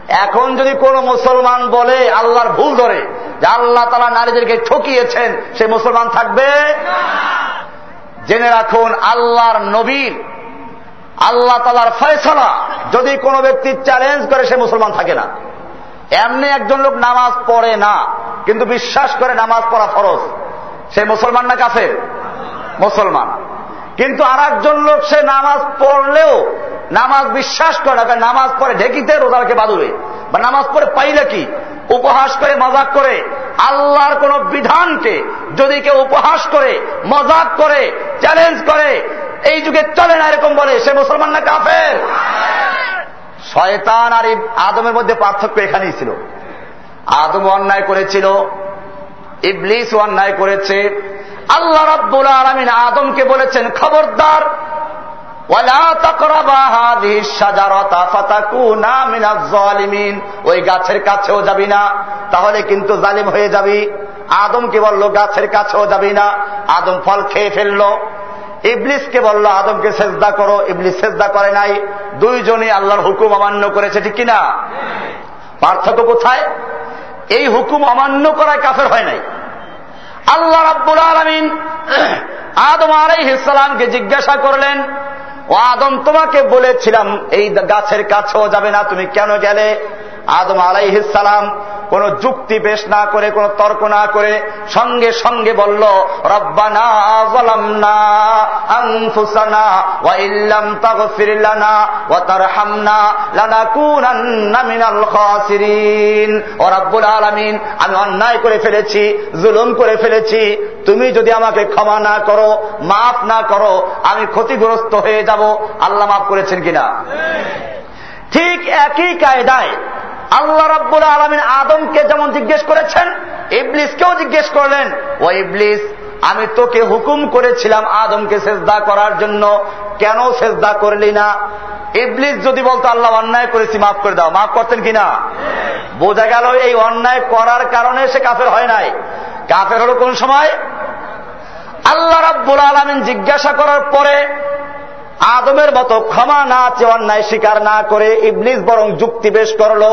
এখন যদি কোন মুসলমান বলে আল্লাহর ভুল ধরে যে আল্লাহ তালা নারীদেরকে ঠকিয়েছেন, সে মুসলমান থাকবে? জেনে রাখুন, আল্লাহর নবীর, আল্লাহ তালার ফয়সলা যদি কোনো ব্যক্তি চ্যালেঞ্জ করে, সে মুসলমান থাকে না। এমনি একজন লোক নামাজ পড়ে না, কিন্তু বিশ্বাস করে নামাজ পড়া ফরজ, সে মুসলমান না কাফের? মুসলমান। কিন্তু আর একজন লোক, সে নামাজ পড়লেও, নামাজ বিশ্বাস করে না নামাজ পড়ে ঢেকিতে রোজাকে বাদুরে বা নামাজ পড়ে পাইলে কি? উপহাস করে, মজাক করে। আল্লাহর কোন বিধানকে যদি কেউ উপহাস করে, মজাক করে চ্যালেঞ্জ করে, এই যুগে চলে না এরকম বলে, সে মুসলমান না কাফের? শয়তান আর আদমের মধ্যে পার্থক্য এখানেই ছিল। আদম অন্যায় করেছিল, ইবলিস অন্যায় করেছে আল্লাহ রব্বুল আলমিন আদমকে বলেছেন, খবরদার ওই গাছের কাছেও যাবি না, তাহলে কিন্তু জালিম হয়ে যাবি। আদমকে বলল, গাছের কাছেও যাবি না। আদম ফল খেয়ে ফেলল। ইবলিসকে বলল, আদমকে সেজদা করো। ইবলিস সেজদা করে নাই। দুইজনই আল্লাহর হুকুম অমান্য করেছে, ঠিক কিনা? পার্থক্য কোথায়? এই হুকুম অমান্য করায় কাফের হয় নাই। আল্লাহ রাব্বুল আলমিন আদম আলাই হিসালামকে জিজ্ঞাসা করলেন আদম, তোমাকে বলেছিলাম, এই গাছের কাছেও যাবে না, তুমি কেন গেলে? আদম আলাইহিসালাম কোন যুক্তি পেশ না করে, কোন তর্ক না করে সঙ্গে সঙ্গে বলল, রব্বানা আমি অন্যায় করে ফেলেছি, জুলুম করে ফেলেছি, তুমি যদি আমাকে ক্ষমা না করো, মাফ না করো, আমি ক্ষতিগ্রস্ত হয়ে যাব। আল্লাহ মাফ করেছেন কিনা? ঠিক একই কায়দায় আল্লাহ রাব্বুল আলমিন আদমকে যেমন জিজ্ঞেস করেছেন, ইবলিসকেও জিজ্ঞেস করলেন, ও ইবলিস, আমি তোকে হুকুম করেছিলাম আদমকে সেজদা করার জন্য, কেন সেজদা করলি না? ইবলিস যদি বলতো, আল্লাহ অন্যায় করেছি, মাফ করে দাও। মাফ করতেন কিনা? বোঝা গেল এই অন্যায় করার কারণে সে কাফের হয় নাই। কাফের হলো কোন সময়? আল্লাহ রাব্বুল আলমিন জিজ্ঞাসা করার পরে আদমের মতো ক্ষমা না চেয়ে অন্যায় স্বীকার না করে ইবলিস বরং যুক্তি বেশ করল,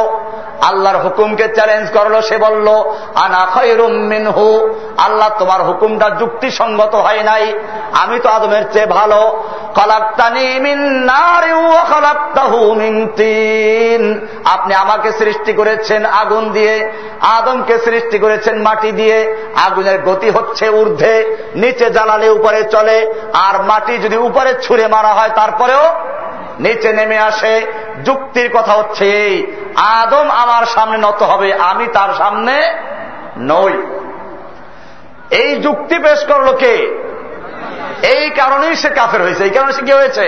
আল্লাহর হুকুমকে চ্যালেঞ্জ করল, সে বলল, আনা মিনহু, আল্লাহ তোমার হুকুমটা যুক্তিসঙ্গত হয় নাই, আমি তো আদমের চেয়ে ভালো। আপনি আমাকে সৃষ্টি করেছেন আগুন দিয়ে, আদমকে সৃষ্টি করেছেন মাটি দিয়ে। আগুনের গতি হচ্ছে ঊর্ধ্বে, নিচে জ্বালালে উপরে চলে, আর মাটি যদি উপরে ছুঁড়ে মারা হয়, তারপরেও নিচে নেমে আসে, যুক্তির কথা হচ্ছে এই, আদম আমার সামনে নত হবে, আমি তার সামনে নই। এই যুক্তি পেশ করল কে? এই কারণেই সে কাফের হয়েছে, এই কারণে সে কি হয়েছে?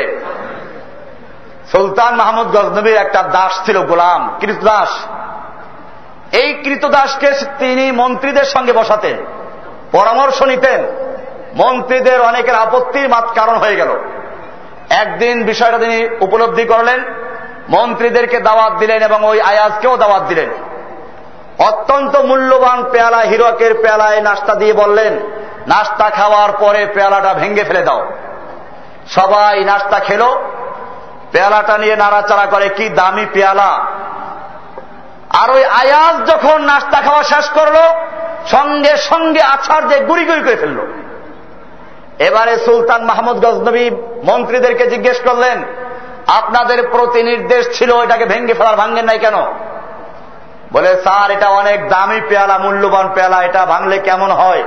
সুলতান মাহমুদ গজনবীর একটা দাস ছিল, গোলাম কৃতদাস এই কৃতদাসকে তিনি মন্ত্রীদের সঙ্গে বসাতেন পরামর্শ নিতেন। মন্ত্রীদের অনেকের আপত্তির মাত কারণ হয়ে গেল। একদিন বিষয়টা তিনি উপলব্ধি করলেন, মন্ত্রীদেরকে দাওয়াত দিলেন এবং ওই আয়াজকেও দাওয়াত দিলেন। অত্যন্ত মূল্যবান পেয়ালা, হিরকের পেয়ালায় নাস্তা দিয়ে বললেন, নাস্তা খাওয়ার পরে পেয়ালাটা ভেঙে ফেলে দাও। সবাই নাস্তা খেলো। পেয়ালাটা নিয়ে নাড়াচাড়া করে, কি দামি পেয়ালা। আর ওই আয়াজ যখন নাস্তা খাওয়া শেষ করল, সঙ্গে সঙ্গে আছাড় যে গুড়ি গুড়ি করে ফেলল। এবারে সুলতান মাহমুদ গজনবী মন্ত্রীদেরকে জিজ্ঞেস করলেন, আপনাদের প্রতি নির্দেশ ছিল এটাকে ভেঙ্গে ফেলার ভাঙ্গেন নাই কেন? বলে, স্যার, এটা অনেক দামি পেয়ালা, মূল্যবান পেয়ালা, এটা ভাঙলে কেমন হয়?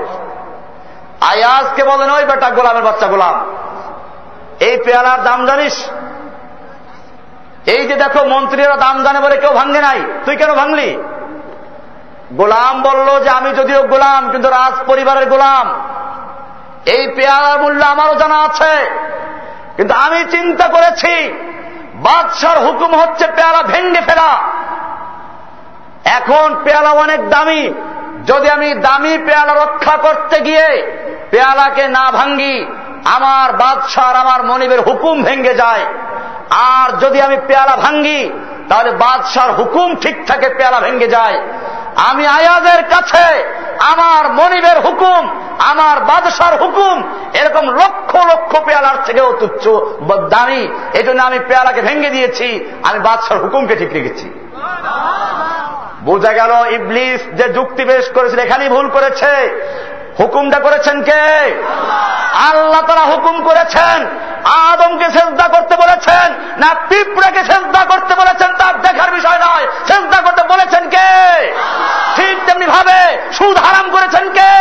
আয়াজকে বলেন, ওই বেটা গোলামের বাচ্চা গোলাম, এই পেয়ালার দাম জানিস? এই যে দেখো, মন্ত্রীরা দাম জানে বলে কেউ ভাঙ্গে নাই, তুই কেন ভাঙলি? গোলাম বলল যে, আমি যদিও গোলাম, কিন্তু রাজ পরিবারের গোলাম, এই পেয়ালার মূল্য আমারও জানা আছে। কিন্তু আমি চিন্তা করেছি, বাদশার হুকুম হচ্ছে পেয়ালা ভেঙ্গে ফেলা। এখন পেয়ালা অনেক দামি। যদি আমি দামি পেয়ালা রক্ষা করতে গিয়ে পেয়ালাকে না ভাঙ্গি, আমার বাদশার, আমার মনিবের হুকুম ভেঙ্গে যায়। আর যদি আমি পেয়ালা ভাঙ্গি, তাহলে বাদশার হুকুম ঠিক থাকে পেয়ালা ভেঙ্গে যায়। আমি আয়াদের কাছে আমার মনিবের হুকুম, আমার বাদশার হুকুম, এরকম লক্ষ লক্ষ পেয়ালার থেকেও তুচ্ছ দামি। এই জন্য আমি পেয়ালাকে ভেঙে দিয়েছি, আমি বাদশার হুকুমকে ঠিক রেখেছি। বোঝা গেল ইবলিস যে যুক্তি বেশ করেছিল, এখানেই ভুল করেছে। হুকুমটা করেছেন কে? আল্লাহ তারা হুকুম করেছেন। আদমকে সেজদা করতে বলেছেন, না পিঁপড়াকে সেজদা করতে বলেছেন তার দেখার বিষয় নয়। সেজদা করতে বলেছেন কে? ঠিক তেমনি ভাবে সুদ হারাম করেছেন কে?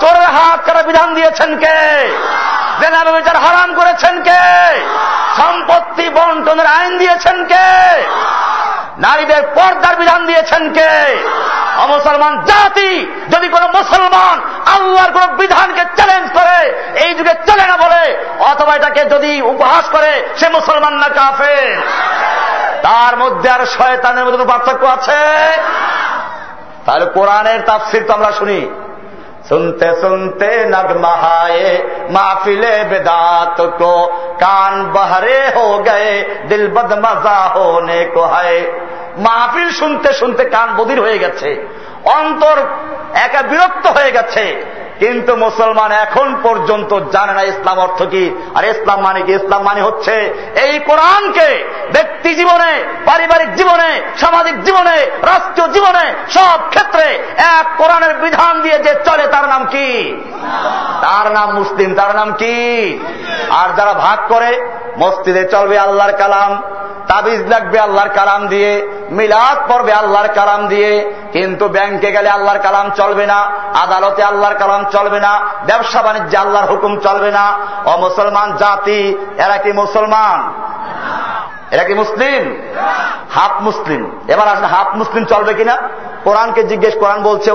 চোরের হাত কারা বিধান দিয়েছেন কে? জেনাবে বিচার হারাম করেছেন কে? সম্পত্তি বন্টনের আইন দিয়েছেন কে? নারীদের পর্দার বিধান দিয়েছেন কে? অমুসলমান জাতি, যদি কোন মুসলমান আল্লাহর কোন বিধানকে চ্যালেঞ্জ করে, এই যুগে চলে না বলে, অথবা এটাকে যদি উপহাস করে, সে মুসলমান না কাফে তার মধ্যে আর শয়তানের মধ্যে পার্থক্য আছে? তাহলে কোরআনের তাফসির তো আমরা শুনি। सुनते सुनते नगमहाए माफिले बेदात को कान बहरे हो गए दिल बद मजा होने को है মাহফিল শুনতে শুনতে কান বদির হয়ে গেছে অন্তর একা বিরক্ত হয়ে গেছে কিন্তু মুসলমান এখন পর্যন্ত জানে না ইসলাম অর্থ কি আর ইসলাম মানে কি ইসলাম মানে হচ্ছে এই কোরআনকে ব্যক্তি জীবনে পারিবারিক জীবনে সামাজিক জীবনে রাষ্ট্রীয় জীবনে সব ক্ষেত্রে এক কোরআনের বিধান দিয়ে যে চলে, তার নাম কি? তার নাম মুসলিম, তার নাম কি? আর যারা ভাগ করে, মসজিদে চলবে আল্লাহর কালাম, তাবিজ লাগবে আল্লাহর কালাম দিয়ে, মিলাদ পড়বে আল্লাহর কালাম দিয়ে, কিন্তু ব্যাংকে গেলে আল্লাহর কালাম চলবে না, আদালতে আল্লাহর কালাম চলবে না, ব্যবসা বাণিজ্যে আল্লাহর হুকুম চলবে না। ও মুসলমান জাতি, এরা কি মুসলমান? এরা কি মুসলিম? হাফ মুসলিম। এবার আসলে হাফ মুসলিম চলবে কিনা? কোরআনকে জিজ্ঞেস, কোরআন বলছে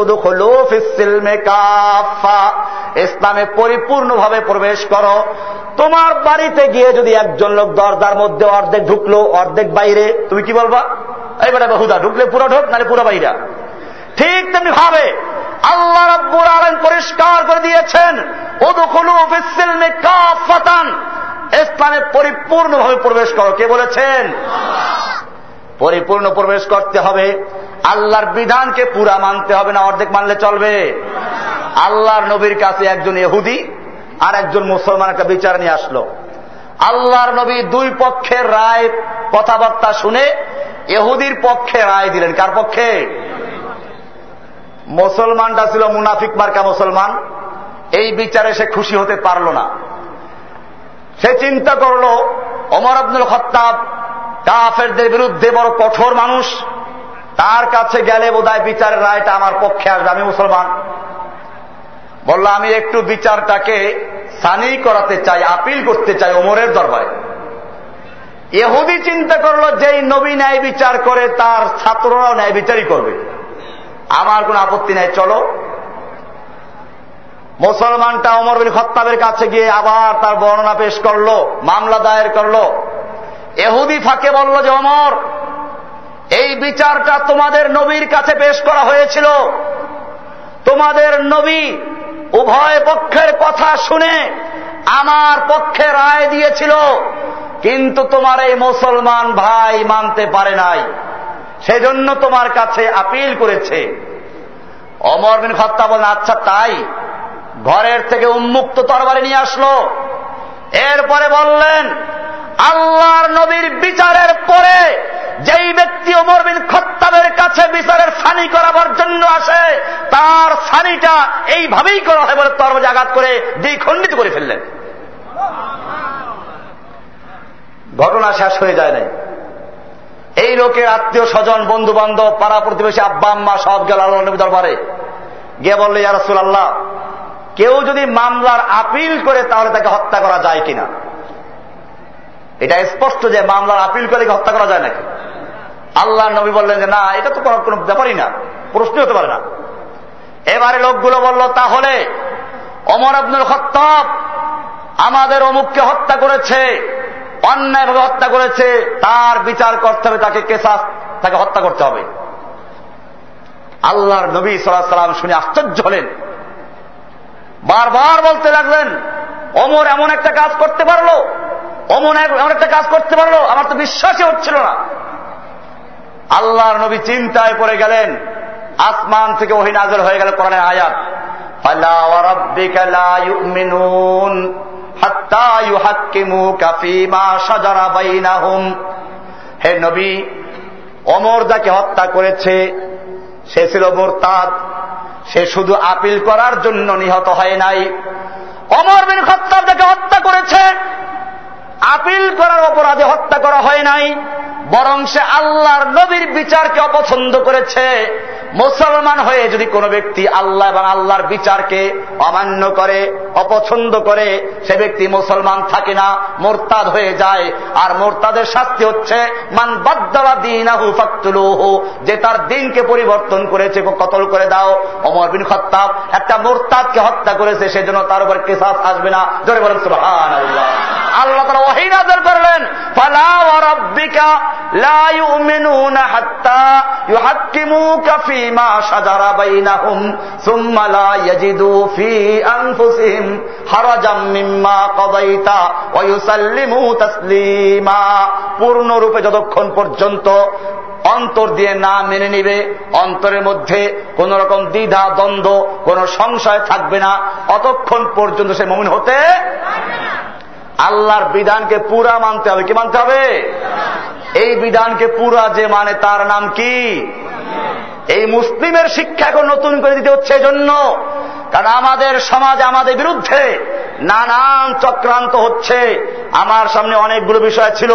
ইসলামে পরিপূর্ণভাবে প্রবেশ করো। তোমার বাড়িতে গিয়ে যদি একজন লোক দরজার মধ্যে অর্ধেক ঢুকলো, অর্ধেক বাইরে, তুমি কি বলবা? এইবারে বহুদা ঢুকলে পুরো ঢোক, নাহলে পুরো বাইরা। ঠিক তেমনি ভাবে আল্লাহ রব্বুর আলম পরিষ্কার করে দিয়েছেন ওদুখলু ফিসিলমে কাফাতান ইসলামে পরিপূর্ণভাবে প্রবেশ করো। কে বলেছেন? পরিপূর্ণ প্রবেশ করতে হবে। আল্লাহর বিধানকে পুরা মানতে হবে না, অর্ধেক মানলে চলবে। আল্লাহর নবীর কাছে একজন এহুদি আর একজন মুসলমান একটা বিচার নিয়ে আসলো। আল্লাহর নবী দুই পক্ষের রায় কথাবার্তা শুনে এহুদির পক্ষে রায় দিলেন। কার পক্ষে? মুসলমানটা ছিল মুনাফিক মার্কা মুসলমান। এই বিচারে সে খুশি হতে পারল না। সে চিন্তা করল অমর আব্দুল খত্তাব কাফেরদের বিরুদ্ধে বড় কঠোর মানুষ। তার কাছে গেলে বোধহয় বিচারের রায়টা আমার পক্ষে আসবে, আমি মুসলমান। বলল, আমি একটু বিচারটাকে সানি করাতে চাই, আপিল করতে চাই ওমরের দরবারে। এহুদি চিন্তা করল, যেই নবী ন্যায় বিচার করে, তার ছাত্ররাও ন্যায় বিচারই করবে। আমার কোন আপত্তি নাই, চলো। মুসলমানটা অমর বিন খত্তাবের কাছে গিয়ে আবার তার বর্ণনা পেশ করল, মামলা দায়ের করল। এহুদি ফাঁকে বলল যে অমর এই বিচারটা তোমাদের নবীর কাছে পেশ করা হয়েছিল। তোমাদের নবী উভয় পক্ষের কথা শুনে আমার পক্ষে রায় দিয়েছিল, কিন্তু তোমার এই মুসলমান ভাই মানতে পারে নাই। সেজন্য তোমার কাছে আপিল করেছে। অমর বিন খত্তা বলেন আচ্ছা তাই ঘরের থেকে উন্মুক্ত তরবারি নিয়ে আসলো। এরপরে বললেন, আল্লাহর নবীর বিচারের পরে যেই ব্যক্তি ওমর বিন খত্তাবের কাছে বিচারের সানি করাবার জন্য আসে, তার সানিটা এইভাবেই করা হয় বলে তরবাজি আঘাত করে দ্বিখণ্ডিত করে ফেললেন। ঘটনা শেষ হয়ে যায় নাই। এই লোকের আত্মীয় স্বজন বন্ধু বান্ধব পাড়া প্রতিবেশী, আব্বা, আম্মা সব গেল আল্লাহ নবী দরবারে। গিয়ে বললে ইয়ারসুল আল্লাহ কেউ যদি মামলার আপিল করে তাহলে তাকে হত্যা করা যায় কিনা? এটা স্পষ্ট যে মামলার আপিল করে হত্যা করা যায় নাকি? আল্লাহ নবী বললেন যে, না, এটা তো কোনো ব্যাপারই না প্রশ্ন হতে পারে না। এবারে লোকগুলো বলল, তাহলে অমর আব্দুল খত্তাব আমাদের অমুককে হত্যা করেছে অন্যায়ভাবে হত্যা করেছে, তার বিচার করতে হবে, তাকে কেসাস, তাকে হত্যা করতে হবে। আল্লাহর নবী সাল্লাহ সাল্লাম শুনে আশ্চর্য হলেন। বারবার বলতে লাগলেন অমর এমন একটা কাজ করতে পারল অমন এমন একটা কাজ করতে পারল, আমার তো বিশ্বাসই হচ্ছিল না। আল্লাহর নবী চিন্তায় পড়ে গেলেন, আসমান থেকে ওহি নাজর হয়ে গেল কোরআনের আয়াত। হে নবী অমর যাকে হত্যা করেছে, সে ছিল মোরতাদ। সে শুধু আপিল করার জন্য নিহত হয় নাই। অমর বিন খত্তাব যাকে হত্যা করেছে আপিল করার অপরাধে হত্যা করা হয় নাই, বরং সে আল্লাহর নবীর বিচারকে অপছন্দ করেছে। মুসলমান হয়ে যদি কোনো ব্যক্তি আল্লাহ এবং আল্লাহর বিচারকে অমান্য করে, অপছন্দ করে, সে ব্যক্তি মুসলমান থাকে না, মোরতাদ হয়ে যায়। আর মোরতাদের শাস্তি হচ্ছে, মান বাদ্দালা দিন যে তার দিনকে পরিবর্তন করেছে কতল করে দাও। অমর বিন খত্তাব একটা মোরতাদকে হত্যা করেছে, সেজন্য তার উপর কেসাস আসবে না। জোরে বলেন সুবহান আল্লাহ তারা ওহি নাজর করলেন পূর্ণরূপে যতক্ষণ পর্যন্ত অন্তর দিয়ে না মেনে নিবে, অন্তরের মধ্যে কোন রকম দ্বিধা, দ্বন্দ্ব, কোন সংশয় থাকবে না, অতক্ষণ পর্যন্ত সে মমিন হতে আল্লাহর বিধানকে পুরা মানতে হবে। কি মানতে হবে? এই বিধানকে পুরা যে মানে তার নাম কি? এই মুসলিমের শিক্ষা এখন নতুন করে দিতে হচ্ছে জন্য কারণ আমাদের সমাজ আমাদের বিরুদ্ধে নানান চক্রান্ত হচ্ছে। আমার সামনে অনেকগুলো বিষয় ছিল।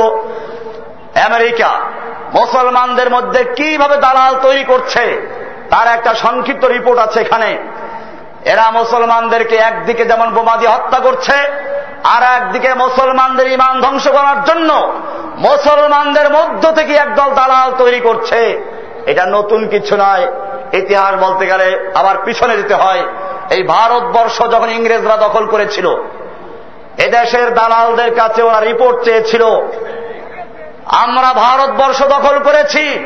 আমেরিকা, মুসলমানদের মধ্যে কীভাবে দালাল তৈরি করছে, তার একটা সংক্ষিপ্ত রিপোর্ট আছে এখানে। এরা মুসলমানদেরকে একদিকে যেমন বোমা দিয়ে হত্যা করছে আর একদিকে মুসলমানদের ইমান ধ্বংস করার জন্য মুসলমানদের মধ্য থেকে একদল দালাল তৈরি করছে। এটা নতুন কিছু নয়। ইতিহাস বলতে গেলে আবার পিছনে যেতে হয়। এই ভারতবর্ষ যখন ইংরেজরা দখল করেছিল, এদেশের দালালদের কাছে ওরা রিপোর্ট চেয়েছিল, আমরা ভারতবর্ষ দখল করেছি,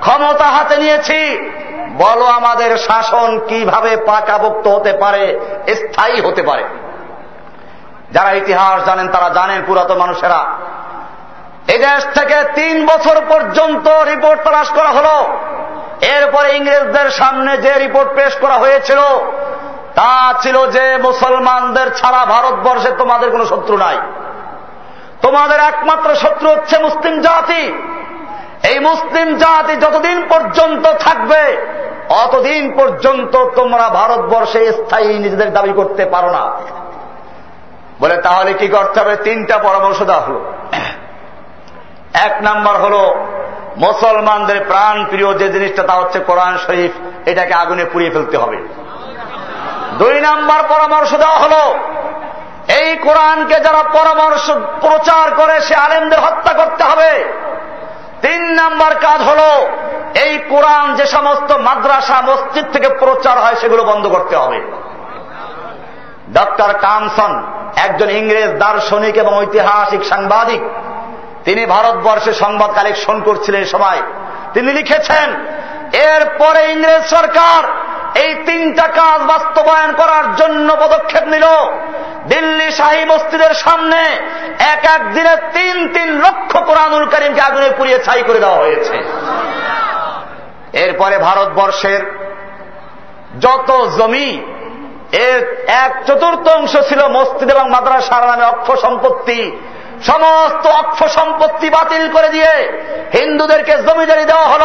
ক্ষমতা হাতে নিয়েছি। বলো আমাদের শাসন কীভাবে পাকাভুক্ত হতে পারে, স্থায়ী হতে পারে? যারা ইতিহাস জানেন, তারা জানেন পুরাতন মানুষেরা। এই দেশ থেকে তিন বছর পর্যন্ত রিপোর্ট তলাশ করা হলো। এরপরে ইংরেজদের সামনে যে রিপোর্ট পেশ করা হয়েছিল, তা ছিল যে মুসলমানদের ছাড়া ভারতবর্ষে তোমাদের কোনো শত্রু নাই। তোমাদের একমাত্র শত্রু হচ্ছে মুসলিম জাতি। এই মুসলিম জাতি যতদিন পর্যন্ত থাকবে, অতদিন পর্যন্ত তোমরা ভারতবর্ষে স্থায়ী নিজেদের দাবি করতে পারো না। বলে, তাহলে কি করতে হবে? তিনটা পরামর্শ দেওয়া হল। এক নাম্বার হল, মুসলমানদের প্রাণ প্রিয় যে জিনিসটা, তা হচ্ছে কোরআন শরীফ। এটাকে আগুনে পুড়িয়ে ফেলতে হবে। দুই নাম্বার পরামর্শ দেওয়া হল, এই কোরআনকে যারা পরামর্শ, প্রচার করে, সে আলেমদের হত্যা করতে হবে। তিন নাম্বার কাজ হল, এই কোরআন যে সমস্ত মাদ্রাসা, মসজিদ থেকে প্রচার হয়, সেগুলো বন্ধ করতে হবে। ডক্টর কামসন, একজন ইংরেজ দার্শনিক এবং ঐতিহাসিক সাংবাদিক। তিনি ভারতবর্ষে সংবাদ কালেকশন করছিলেন সময়। তিনি লিখেছেন, এরপরে ইংরেজ সরকার এই তিনটা কাজ বাস্তবায়ন করার জন্য পদক্ষেপ নিল। দিল্লি শাহী মসজিদের সামনে এক এক দিনে তিন তিন লক্ষ কোরআনুল করিমকে আগুনে পুড়িয়ে ছাই করে দেওয়া হয়েছে। এরপরে ভারতবর্ষের যত জমি এর এক চতুর্থ অংশ ছিল মসজিদ এবং মাদ্রাসার নামে অক্ষ সম্পত্তি। সমস্ত অক্ষ সম্পত্তি বাতিল করে দিয়ে হিন্দুদেরকে জমিদারি দেওয়া হল,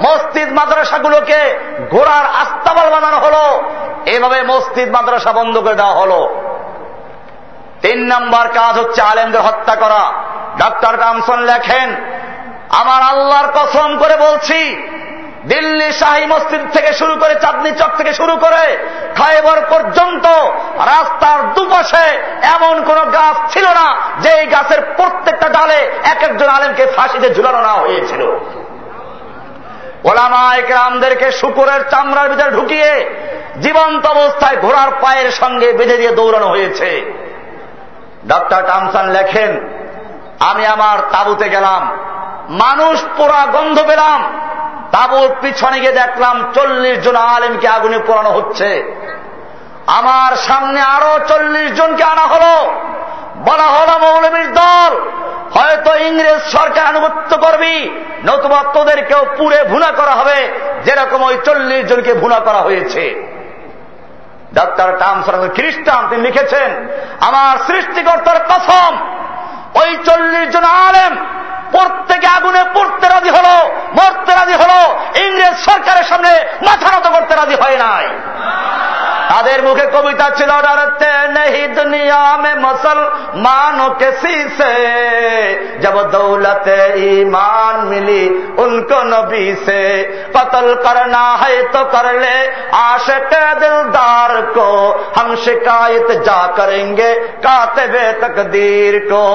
মসজিদ মাদ্রাসাগুলোকে ঘোড়ার আস্তাবাল বানানো হল, এভাবে মসজিদ মাদ্রাসা বন্ধ করে দেওয়া হল। তিন নম্বর কাজ হচ্ছে আলেমদের হত্যা করা। ডক্টর কামসন লেখেন, আমার আল্লাহর কসম করে বলছি দিল্লি শাহী মসজিদ থেকে শুরু করে চাঁদনি চক থেকে শুরু করে খাইবর পর্যন্ত রাস্তার দুপাশে এমন কোন গাছ ছিল না যে এই গাছের প্রত্যেকটা ডালে এক একজন আলেমকে ফাঁসিতে ঝুলানো না হয়েছিল। ওলামা একরামদেরকে শুকুরের চামড়ার ভিতরে ঢুকিয়ে জীবন্ত অবস্থায় ঘোড়ার পায়ের সঙ্গে বেঁধে দিয়ে দৌড়ানো হয়েছে। ডক্টর টামসান লেখেন, আমি আমার তাবুতে গেলাম, মানুষ পোড়া গন্ধ পেলাম তাবুর পিছনে গিয়ে দেখলাম চল্লিশ জন আলেমকে আগুনে পোড়ানো হচ্ছে। আমার সামনে আরও চল্লিশ জনকে আনা হলো। বলা হলো, মৌলবীর দল, হয়তো ইংরেজ সরকার আনুগত্য করবি, নতুবা তোদেরকেও পুড়ে ভুনা করা হবে, যেরকম ওই চল্লিশ জনকে ভুনা করা হয়েছে। ডাক্তার টামসর খ্রিস্টান, তিনি লিখেছেন, আমার সৃষ্টিকর্তার কসম ওই চল্লিশ জন আলেম প্রত্যেকে আগুনে পড়তে রাজি হল, মরতে রাজি হল, ইংরেজ সরকারের সামনে মাথা নত করতে রাজি হয় নাই। তাদের মুখে কবিতা ছিল, ডরতে নেহি দুনিয়া মে মুসলমান দৌলতে ইমান মিলি উনকো নবী সে। কতল করনা হে তো কর লে দিলদার কো, হম শিকায়ত যা কাতবে তকদীর কো।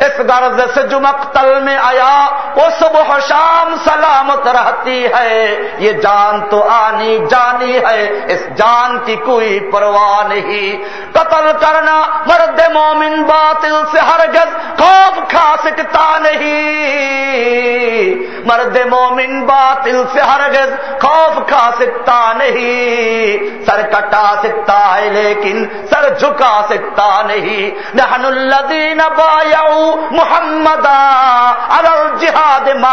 ایک درد سے جو مقتل میں آیا، وہ صبح شام سلامت رہتی ہے۔ یہ جان تو آنی جانی ہے، اس جان کی کوئی پرواہ نہیں۔ قتل کرنا مرد مومن باطل سے ہرگز خوف کھا سکتا نہیں۔ مرد مومن باطل سے ہرگز خوف کھا سکتا نہیں۔ سر کٹا سکتا ہے لیکن سر جھکا سکتا نہیں۔ نہن الذین بایا তামাউ মুহাম্মাদা আলাল জিহাদে মা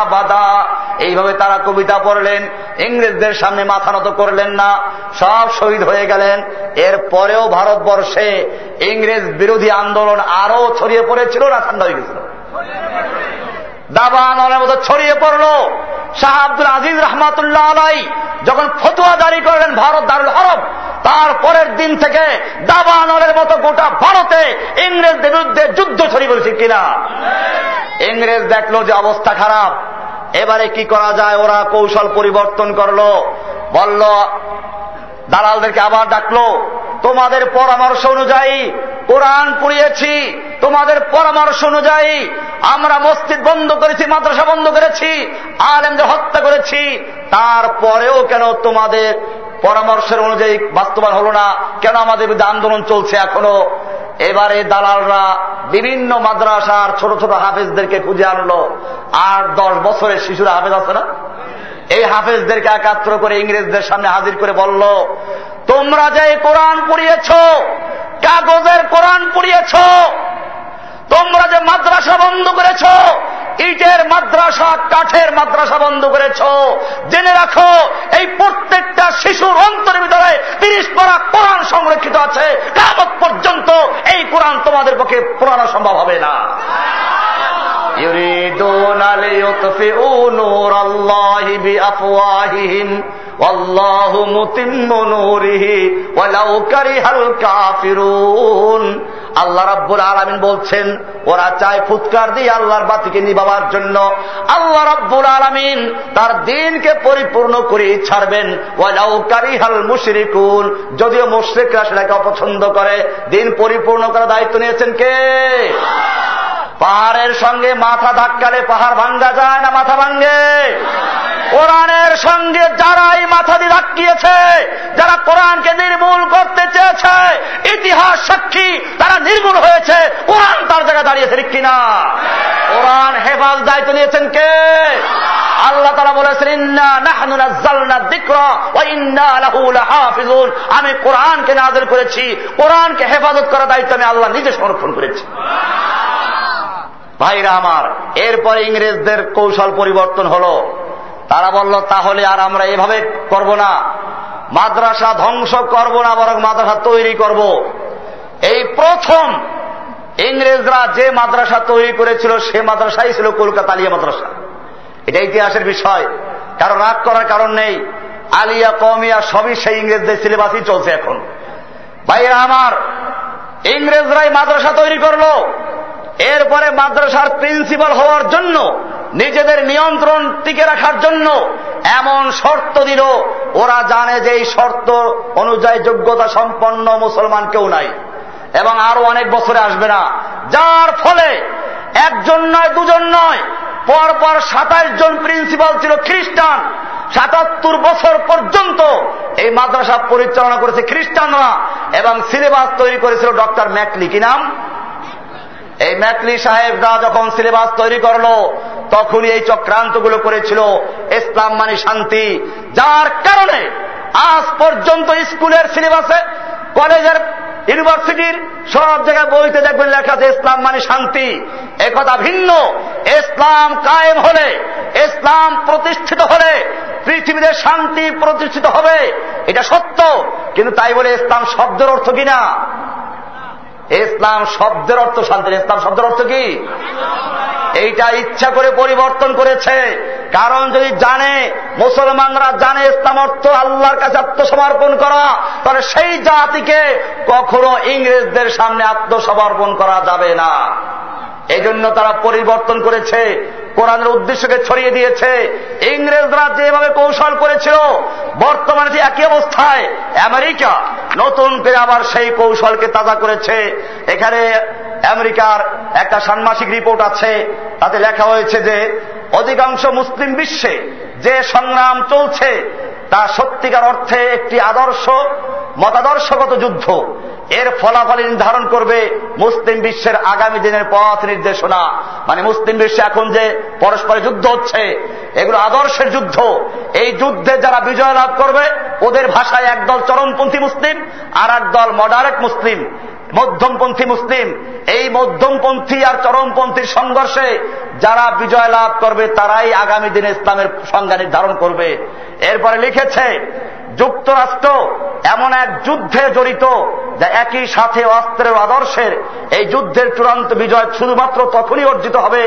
আবাদা। এইভাবে তারা কবিতা পড়লেন, ইংরেজদের সামনে মাথা নত করলেন না, সব শহীদ হয়ে গেলেন। এর পরেও ভারতবর্ষে ইংরেজ বিরোধী আন্দোলন আরও ছড়িয়ে পড়েছিল না ঠান্ডা হয়ে গেছিল? দাবা নলের মতো ছড়িয়ে পড়ল। শাহ আব্দুল আজিজ রহমাতুল্লাহ আলাই যখন ফতুয়া জারি করলেন ভারত দারুল হরব তার পরের দিন থেকে দাবানলের মতো গোটা ভারতে ইংরেজদের বিরুদ্ধে যুদ্ধ ছড়িয়ে পড়েছে কিনা? ইংরেজ দেখল যে অবস্থা খারাপ। এবারে কি করা যায়? ওরা কৌশল পরিবর্তন করল। বলল, দালালদেরকে আবার ডাকলো। তোমাদের পরামর্শ অনুযায়ী কোরআন পুড়িয়েছি, তোমাদের পরামর্শ অনুযায়ী আমরা মসজিদ বন্ধ করেছি, মাদ্রাসা বন্ধ করেছি, আলেমদের হত্যা করেছি, তারপরেও কেন তোমাদের পরামর্শের অনুযায়ী বাস্তবায়ন হল না? কেন আমাদের বিরুদ্ধে আন্দোলন চলছে এখনও? এবারে দালালরা বিভিন্ন মাদ্রাসার ছোট ছোট হাফেজদেরকে খুঁজে আনলো। আর দশ বছরের শিশুরা হাফেজ আছে না? এই হাফেজদেরকে একাত্র করে ইংরেজদের সামনে হাজির করে বলল তোমরা যে কোরআন পড়িয়েছ, কাগজের কোরআন পড়িয়েছ, তোমরা যে মাদ্রাসা বন্ধ করেছ, ইটের মাদ্রাসা, কাঠের মাদ্রাসা বন্ধ করেছ, জেনে রাখো, এই প্রত্যেকটা শিশুর অন্তরের ভিতরে তিরিশ পারা কোরআন সংরক্ষিত আছে। কামত পর্যন্ত এই কোরআন তোমাদের পক্ষে পড়ানো সম্ভব হবে না। يريدون ليطفئوا نور الله بأفواههم والله متم نوره ولو كره الكافرون আল্লাহ রাব্বুল আলমিন বলছেন ওরা চায় ফুৎকার দিয়ে আল্লাহর বাতিকে নিবাবার জন্য আল্লাহ রাব্বুল আলমিন তার দিনকে পরিপূর্ণ করে ছাড়বেন ওয়ালাউ কারিহাল মুশরিকুন যদিও মুশরিকরা সেটাকে অপছন্দ করে দিন পরিপূর্ণ করার দায়িত্ব নিয়েছেন কে পাহাড়ের সঙ্গে মাথা ধাক্কালে পাহাড় ভাঙ্গা যায় না মাথা ভাঙ্গে? কোরআনের সঙ্গে যারাই মাথা দিয়ে ধাক্কিয়েছে, যারা কোরআনকে নির্মূল করতে চেয়েছে, ইতিহাস সাক্ষী, তারা নির্মূল হয়েছে, কোরআন তার জায়গায় দাঁড়িয়েছে কিনা? কোরআন হেফাজ দায়িত্ব নিয়েছেন কে? আল্লাহ তারা বলেছেন আমি কোরআনকে নাযিল করেছি, কোরআনকে হেফাজত করার দায়িত্ব আমি আল্লাহ নিজে সংরক্ষণ করেছি। ভাইরা আমার, এরপরে ইংরেজদের কৌশল পরিবর্তন হলো। তারা বলল, তাহলে আর আমরা এভাবে করব না। মাদ্রাসা ধ্বংস করব না, বরং মাদ্রাসা তৈরি করব। এই প্রথম ইংরেজরা যে মাদ্রাসা তৈরি করেছিল, সে মাদ্রাসাই ছিল কলকাতা আলিয়া মাদ্রাসা। এটা ইতিহাসের বিষয় কারণ রাগ করার কারণ নেই। আলিয়া কমিয়া সবই সেই ইংরেজদের সিলেবাসই চলছে এখন। ভাইরা আমার, ইংরেজরাই মাদ্রাসা তৈরি করল। এরপরে মাদ্রাসার প্রিন্সিপাল হওয়ার জন্য, নিজেদের নিয়ন্ত্রণ টিকে রাখার জন্য, এমন শর্ত দিল, ওরা জানে যে এই শর্ত অনুযায়ী যোগ্যতা সম্পন্ন মুসলমান কেউ নাই। এবং আরও অনেক বছরে আসবে না। যার ফলে একজন নয়, দুজন নয়, পরপর সাতাইশ জন প্রিন্সিপাল ছিল খ্রিস্টান। সাতাত্তর বছর পর্যন্ত এই মাদ্রাসা পরিচালনা করেছে খ্রিস্টানরা এবং সিলেবাস তৈরি করেছিল ডক্টর ম্যাকলি। কি নাম? এই ম্যাকলি সাহেবরা যখন সিলেবাস তৈরি করল, তখনই এই চক্রান্তগুলো করেছিল। ইসলাম মানে শান্তি। যার কারণে আজ পর্যন্ত স্কুলের সিলেবাসে, কলেজের ইউনিভার্সিটির সব জায়গায় বইতে দেখবেন লেখা আছে, ইসলাম মানে শান্তি। একথা ভিন্ন। ইসলাম কায়েম হলে, ইসলাম প্রতিষ্ঠিত হলে, পৃথিবীতে শান্তি প্রতিষ্ঠিত হবে। এটা সত্য। কিন্তু তাই বলে ইসলাম শব্দের অর্থ কিনা ইসলাম শব্দের অর্থ শান্তি। ইসলাম শব্দের অর্থ কি? এইটা ইচ্ছা করে পরিবর্তন করেছে। কারণ যদি জানে, মুসলমানরা জানে ইসলাম অর্থ আল্লাহর কাছে আত্মসমর্পণ করা, তাহলে সেই জাতিকে কখনো ইংরেজদের সামনে আত্মসমর্পণ করা যাবে না। এই জন্য তারা পরিবর্তন করেছে। কোরআনের উদ্দেশ্যকে ছড়িয়ে দিয়েছে। ইংরেজরা যেভাবে কৌশল করেছিল, বর্তমানে যে একই অবস্থায় আমেরিকা নতুন করে আবার সেই কৌশলকে তাজা করেছে। এখানে আমেরিকার একটা ষান্মাসিক রিপোর্ট আছে, তাতে লেখা হয়েছে যে, অধিকাংশ মুসলিম বিশ্বে যে সংগ্রাম চলছে তা সত্যিকার অর্থে একটি আদর্শ, মতাদর্শগত যুদ্ধ। এর ফলাফল নির্ধারণ করবে মুসলিম বিশ্বের আগামী দিনের পথ নির্দেশনা। মানে মুসলিম বিশ্বে এখন যে পরস্পরের যুদ্ধ হচ্ছে, এগুলো আদর্শের যুদ্ধ। এই যুদ্ধে যারা বিজয় লাভ করবে, ওদের ভাষায় একদল চরমপন্থী মুসলিম আর এক দল মডারেট মুসলিম। মধ্যমপন্থী মুসলিম, এই মধ্যমপন্থী আর চরমপন্থীর সংঘর্ষে যারা বিজয় লাভ করবে, তারাই আগামী দিনে ইসলামের সংজ্ঞা নির্ধারণ করবে। এরপরে লিখেছে, যুক্তরাষ্ট্র এমন এক যুদ্ধে জড়িত যা একই সাথে অস্ত্রের আদর্শের। এই যুদ্ধের চূড়ান্ত বিজয় শুধুমাত্র তখনই অর্জিত হবে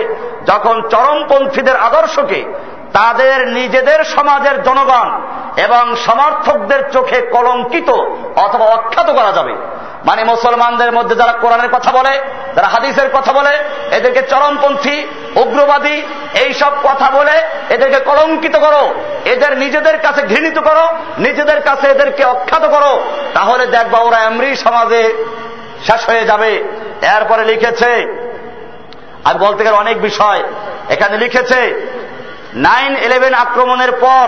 যখন চরমপন্থীদের আদর্শকে তাদের নিজেদের সমাজের জনগণ এবং সমর্থকদের চোখে কলঙ্কিত অথবা অখ্যাত করা যাবে। মানে মুসলমানদের মধ্যে যারা কোরআনের কথা বলে, যারা হাদিসের কথা বলে, এদেরকে চরমপন্থী, উগ্রবাদী এই সব কথা বলে এদেরকে কলঙ্কিত করো। এদের নিজেদের কাছে ঘৃণিত করো, নিজেদের কাছে এদেরকে অখ্যাত করো। তাহলে দেখবা ওরা এমরি সমাজে শেষ হয়ে যাবে। এরপরে লিখেছে আর বলতে গেলে অনেক বিষয়। এখানে লিখেছে নাইন ইলেভেন আক্রমণের পর,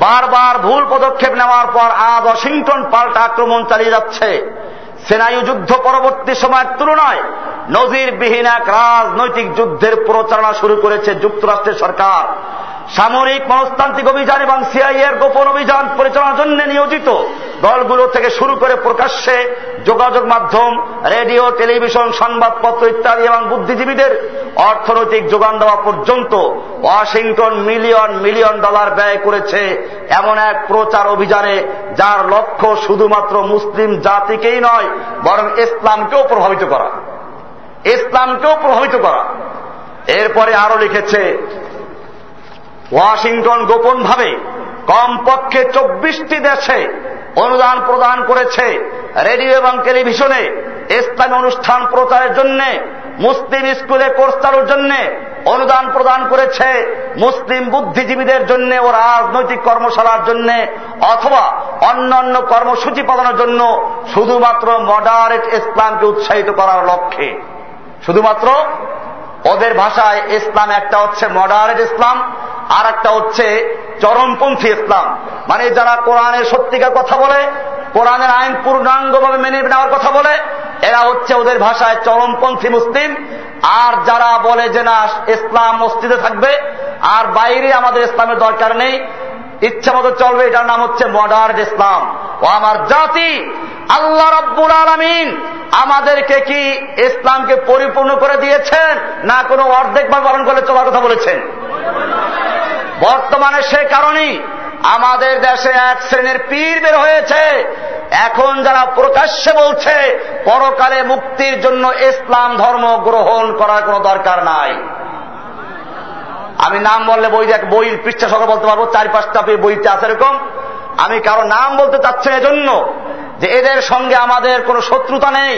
বারবার ভুল পদক্ষেপ নেওয়ার পর আজ ওয়াশিংটন পাল্টা আক্রমণ চালিয়ে যাচ্ছে। সেনায়ু যুদ্ধ পরবর্তী সময়ের তুলনায় নজিরবিহীন এক রাজনৈতিক যুদ্ধের প্রচারণা শুরু করেছে যুক্তরাষ্ট্রের সরকার। সামরিক মনস্তান্ত্রিক অভিযান এবং সিআইএর গোপন অভিযান পরিচালনার জন্য নিয়োজিত দলগুলো থেকে শুরু করে প্রকাশ্যে যোগাযোগ মাধ্যম, রেডিও, টেলিভিশন, সংবাদপত্র ইত্যাদি এবং বুদ্ধিজীবীদের অর্থনৈতিক যোগান দেওয়া পর্যন্ত ওয়াশিংটন মিলিয়ন মিলিয়ন ডলার ব্যয় করেছে এমন এক প্রচার অভিযানে, যার লক্ষ্য শুধুমাত্র মুসলিম জাতিকেই নয়, বরং ইসলামকেও প্রভাবিত করা। ইসলামকেও প্রভাবিত করা। এরপরে আরও লিখেছে ওয়াশিংটন গোপনভাবে কমপক্ষে চব্বিশটি দেশে অনুদান প্রদান করেছে রেডিও এবং টেলিভিশনে ইসলামী অনুষ্ঠান প্রচারের জন্য, মুসলিম স্কুলে কোর্স চালুর জন্য অনুদান প্রদান করেছে মুসলিম বুদ্ধিজীবীদের জন্য ও রাজনৈতিক কর্মশালার জন্য অথবা অন্যান্য কর্মসূচি পালনের জন্য শুধুমাত্র মডারেট ইসলামকে উৎসাহিত করার লক্ষ্যে। শুধুমাত্র ওদের ভাষায় ইসলাম একটা হচ্ছে মডারেট ইসলাম আর একটা হচ্ছে চরমপন্থী ইসলাম। মানে যারা কোরআনের সত্যিকার কথা বলে, কোরআনের আইন পূর্ণাঙ্গভাবে মেনে নেওয়ার কথা বলে, এরা হচ্ছে ওদের ভাষায় চরমপন্থী মুসলিম। আর যারা বলে যে না, ইসলাম মসজিদে থাকবে, আর বাইরে আমাদের ইসলামের দরকার নেই ইচ্ছা মতো চলবে, এটার নাম হচ্ছে মডার্ন ইসলাম। ও আমার জাতি, আল্লাহ রব্বুল আলমিন আমাদেরকে কি ইসলামকে পরিপূর্ণ করে দিয়েছেন, না কোনো অর্ধেক ভাবে পালন করে চলার কথা বলেছেন? বর্তমানে সে কারণেই আমাদের দেশে এক শ্রেণির পীর বের হয়েছে। এখন যারা প্রকাশ্যে বলছে, পরকালে মুক্তির জন্য ইসলাম ধর্ম গ্রহণ করার কোনো দরকার নাই। আমি নাম বললে বই দেখ বই পৃষ্ঠা সকল বলতে পারব, চার পাঁচটা বইতে আছে এরকম। আমি কারও নাম বলতে চাচ্ছি এজন্য যে এদের সঙ্গে আমাদের কোনো শত্রুতা নেই।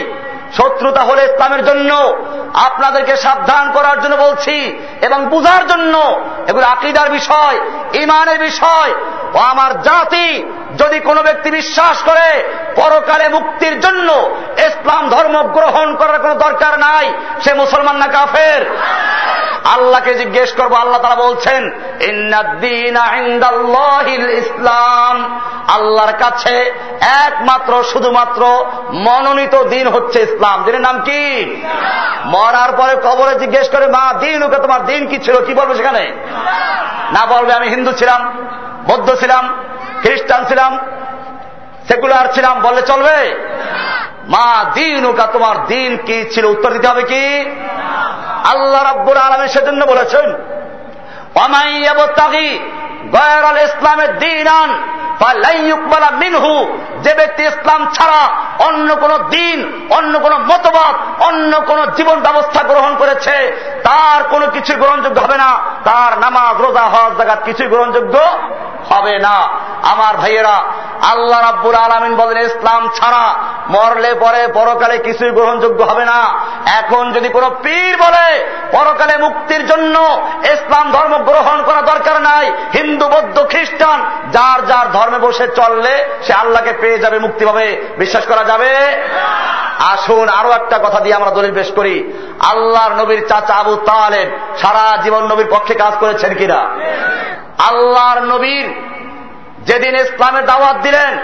শত্রুতা হলে ইসলামের জন্য, আপনাদেরকে সাবধান করার জন্য বলছি, এবং বুঝার জন্য, এগুলো আকিদার বিষয়, ইমানের বিষয়। ও আমার জাতি, যদি কোনো ব্যক্তি বিশ্বাস করে, পরকালে মুক্তির জন্য ইসলাম ধর্ম গ্রহণ করার কোনো দরকার নাই, সে মুসলমান না কাফের? আল্লাহকে জিজ্ঞেস করব, আল্লাহ তারা বলছেন ইসলাম। আল্লাহর কাছে একমাত্র, শুধুমাত্র মনোনীত দিন হচ্ছে ইসলাম, দিনের নাম কি? মরার পরে কবরে জিজ্ঞেস করে, মা, দিন ওকে তোমার দিন কি ছিল? কি বলবে সেখানে? না বলবে, আমি হিন্দু ছিলাম, বৌদ্ধ ছিলাম, খ্রিস্টান ছিলাম, সেকুলার ছিলাম। বললে চলবে? মা, দিন ওকা তোমার দিন কি ছিল? উত্তর দিতে হবে কি? আল্লাহ রাব্বুর আলমী সেজন্য বলেছেন গয়াল ইসলামের দিন আন মিনহু, যে ব্যক্তি ইসলাম ছাড়া অন্য কোন দিন, অন্য কোন মতবাদ, অন্য কোন জীবন ব্যবস্থা গ্রহণ করেছে, তার কোনো কিছু গ্রহণযোগ্য হবে না, তার নামাজ, রোজা, হজ জাগাত কিছুই গ্রহণযোগ্য হবে না। আমার ভাইয়েরা, আল্লাহ রাব্বুল আলমিন বলেন, ইসলাম ছাড়া মরলে পরে পরকালে কিছুই গ্রহণযোগ্য হবে না। এখন যদি কোনো পীর বলে পরকালে মুক্তির জন্য ইসলাম ধর্ম গ্রহণ করা দরকার নাই। হিন্দু, বৌদ্ধ, খ্রিস্টান, যার যার ধর্মে বসে চললে সে আল্লাহকে পেয়ে যাবে মুক্তি পাবে বিশ্বাস করা যাবে? আসুন, আরও একটা কথা দিয়ে আমরা দলিল পেশ করি। আল্লাহর নবীর চাচা আবু তালেব সারা জীবন নবীর পক্ষে কাজ করেছেন কিনা? আল্লাহর নবীর যেদিন ইসলামের দাওয়াত দিলেন,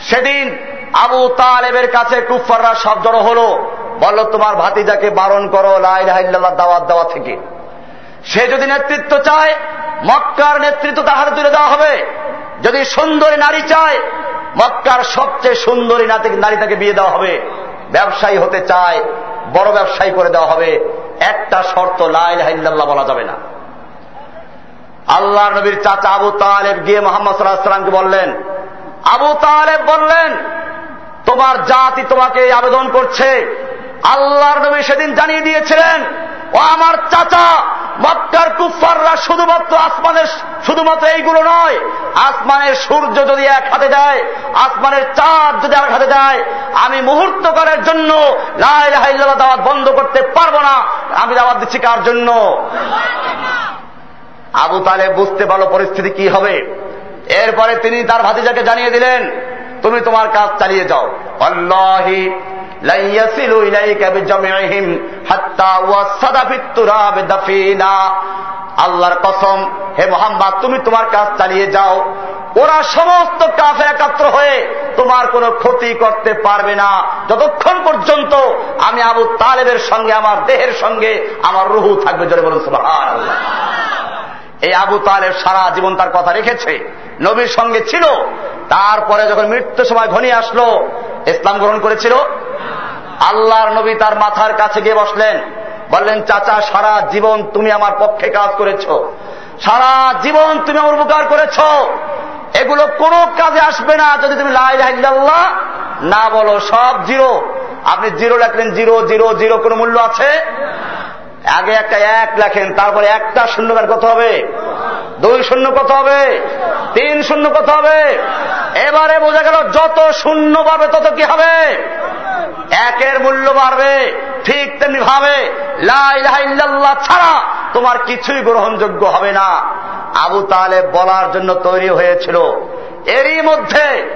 সেদিন আবু তালেবের কাছে কুফাররা সব জড়ো হল। বলল তোমার ভাতিজাকে বারণ করো লাইল্লাহ দাওয়াত দেওয়া থেকে। সে যদি নেতৃত্ব চায়, মক্কার নেতৃত্ব তাহার তুলে দেওয়া হবে। যদি সুন্দরী নারী চায়, মক্কার সবচেয়ে সুন্দরী নারী তাকে বিয়ে দেওয়া হবে। ব্যবসায়ী হতে চায়, বড় ব্যবসায়ী করে দেওয়া হবে। একটা শর্ত লাইল হাইল্লাহ বলা যাবে না। আল্লাহ নবীর চাচা আবু তালেব গিয়ে মোহাম্মদ সাল্লাহামকে বললেন, আবু তালেব বললেন, তোমার জাতি তোমাকে আবেদন করছে আল্লাহর নবী সেদিন জানিয়ে দিয়েছিলেন, ও আমার চাচা, মক্কার কুফাররা শুধুমাত্র আসমানের, শুধুমাত্র এইগুলো নয়, আসমানের সূর্য যদি এক হাতে যায় আসমানের চাঁদ যদি এক হাতে যায় আমি মুহূর্তকালের জন্য লাইল্লাহ দাওয়াত বন্ধ করতে পারব না, আমি দাওয়াত দিচ্ছি কার জন্য? আবু তালে বুঝতে পারল পরিস্থিতি কি হবে। এরপরে তিনি তার ভাতিজাকে জানিয়ে দিলেন, তুমি তোমার কাজ চালিয়ে যাও। অল্লাহি আল্লাহর কসম, হে মোহাম্মদ, তুমি তোমার কাজ চালিয়ে যাও। ওরা সমস্ত কাফের একাত্র হয়ে তোমার কোনো ক্ষতি করতে পারবে না। যতক্ষণ পর্যন্ত আমি আবু তালেবের সঙ্গে, আমার দেহের সঙ্গে আমার রুহু থাকবে, জোরে বলুন এই আবু তালেব সারা জীবন তার কথা রেখেছে, নবীর সঙ্গে ছিল। তারপরে যখন মৃত্যু সময় ঘনিয়ে আসলো, ইসলাম গ্রহণ করেছিল। আল্লাহর নবী তার মাথার কাছে গিয়ে বসলেন। বললেন, চাচা, সারা জীবন তুমি আমার পক্ষে কাজ করেছ। সারা জীবন তুমি আমার উপকার করেছ। এগুলো কোনো কাজে আসবে না যদি তুমি লাইল্লাহ না বলো, সব জিরো। আপনি জিরো রাখলেন জিরো জিরো জিরো কোনো মূল্য আছে? আগে একটা এক লেখেন, তারপরে একটা শূন্য কত হবে? দুই শূন্য কত হবে? তিন শূন্য কত হবে? এবারে বোঝা গেল, যত শূন্য বাড়বে তত কি হবে? একের মূল্য বাড়বে, ঠিক তেমনি ভাবে লাইল্লাহ ছাড়া তোমার কিছুই গ্রহণযোগ্য হবে না। আবু তাহলে বলার জন্য তৈরি হয়েছিল। এরই মধ্যে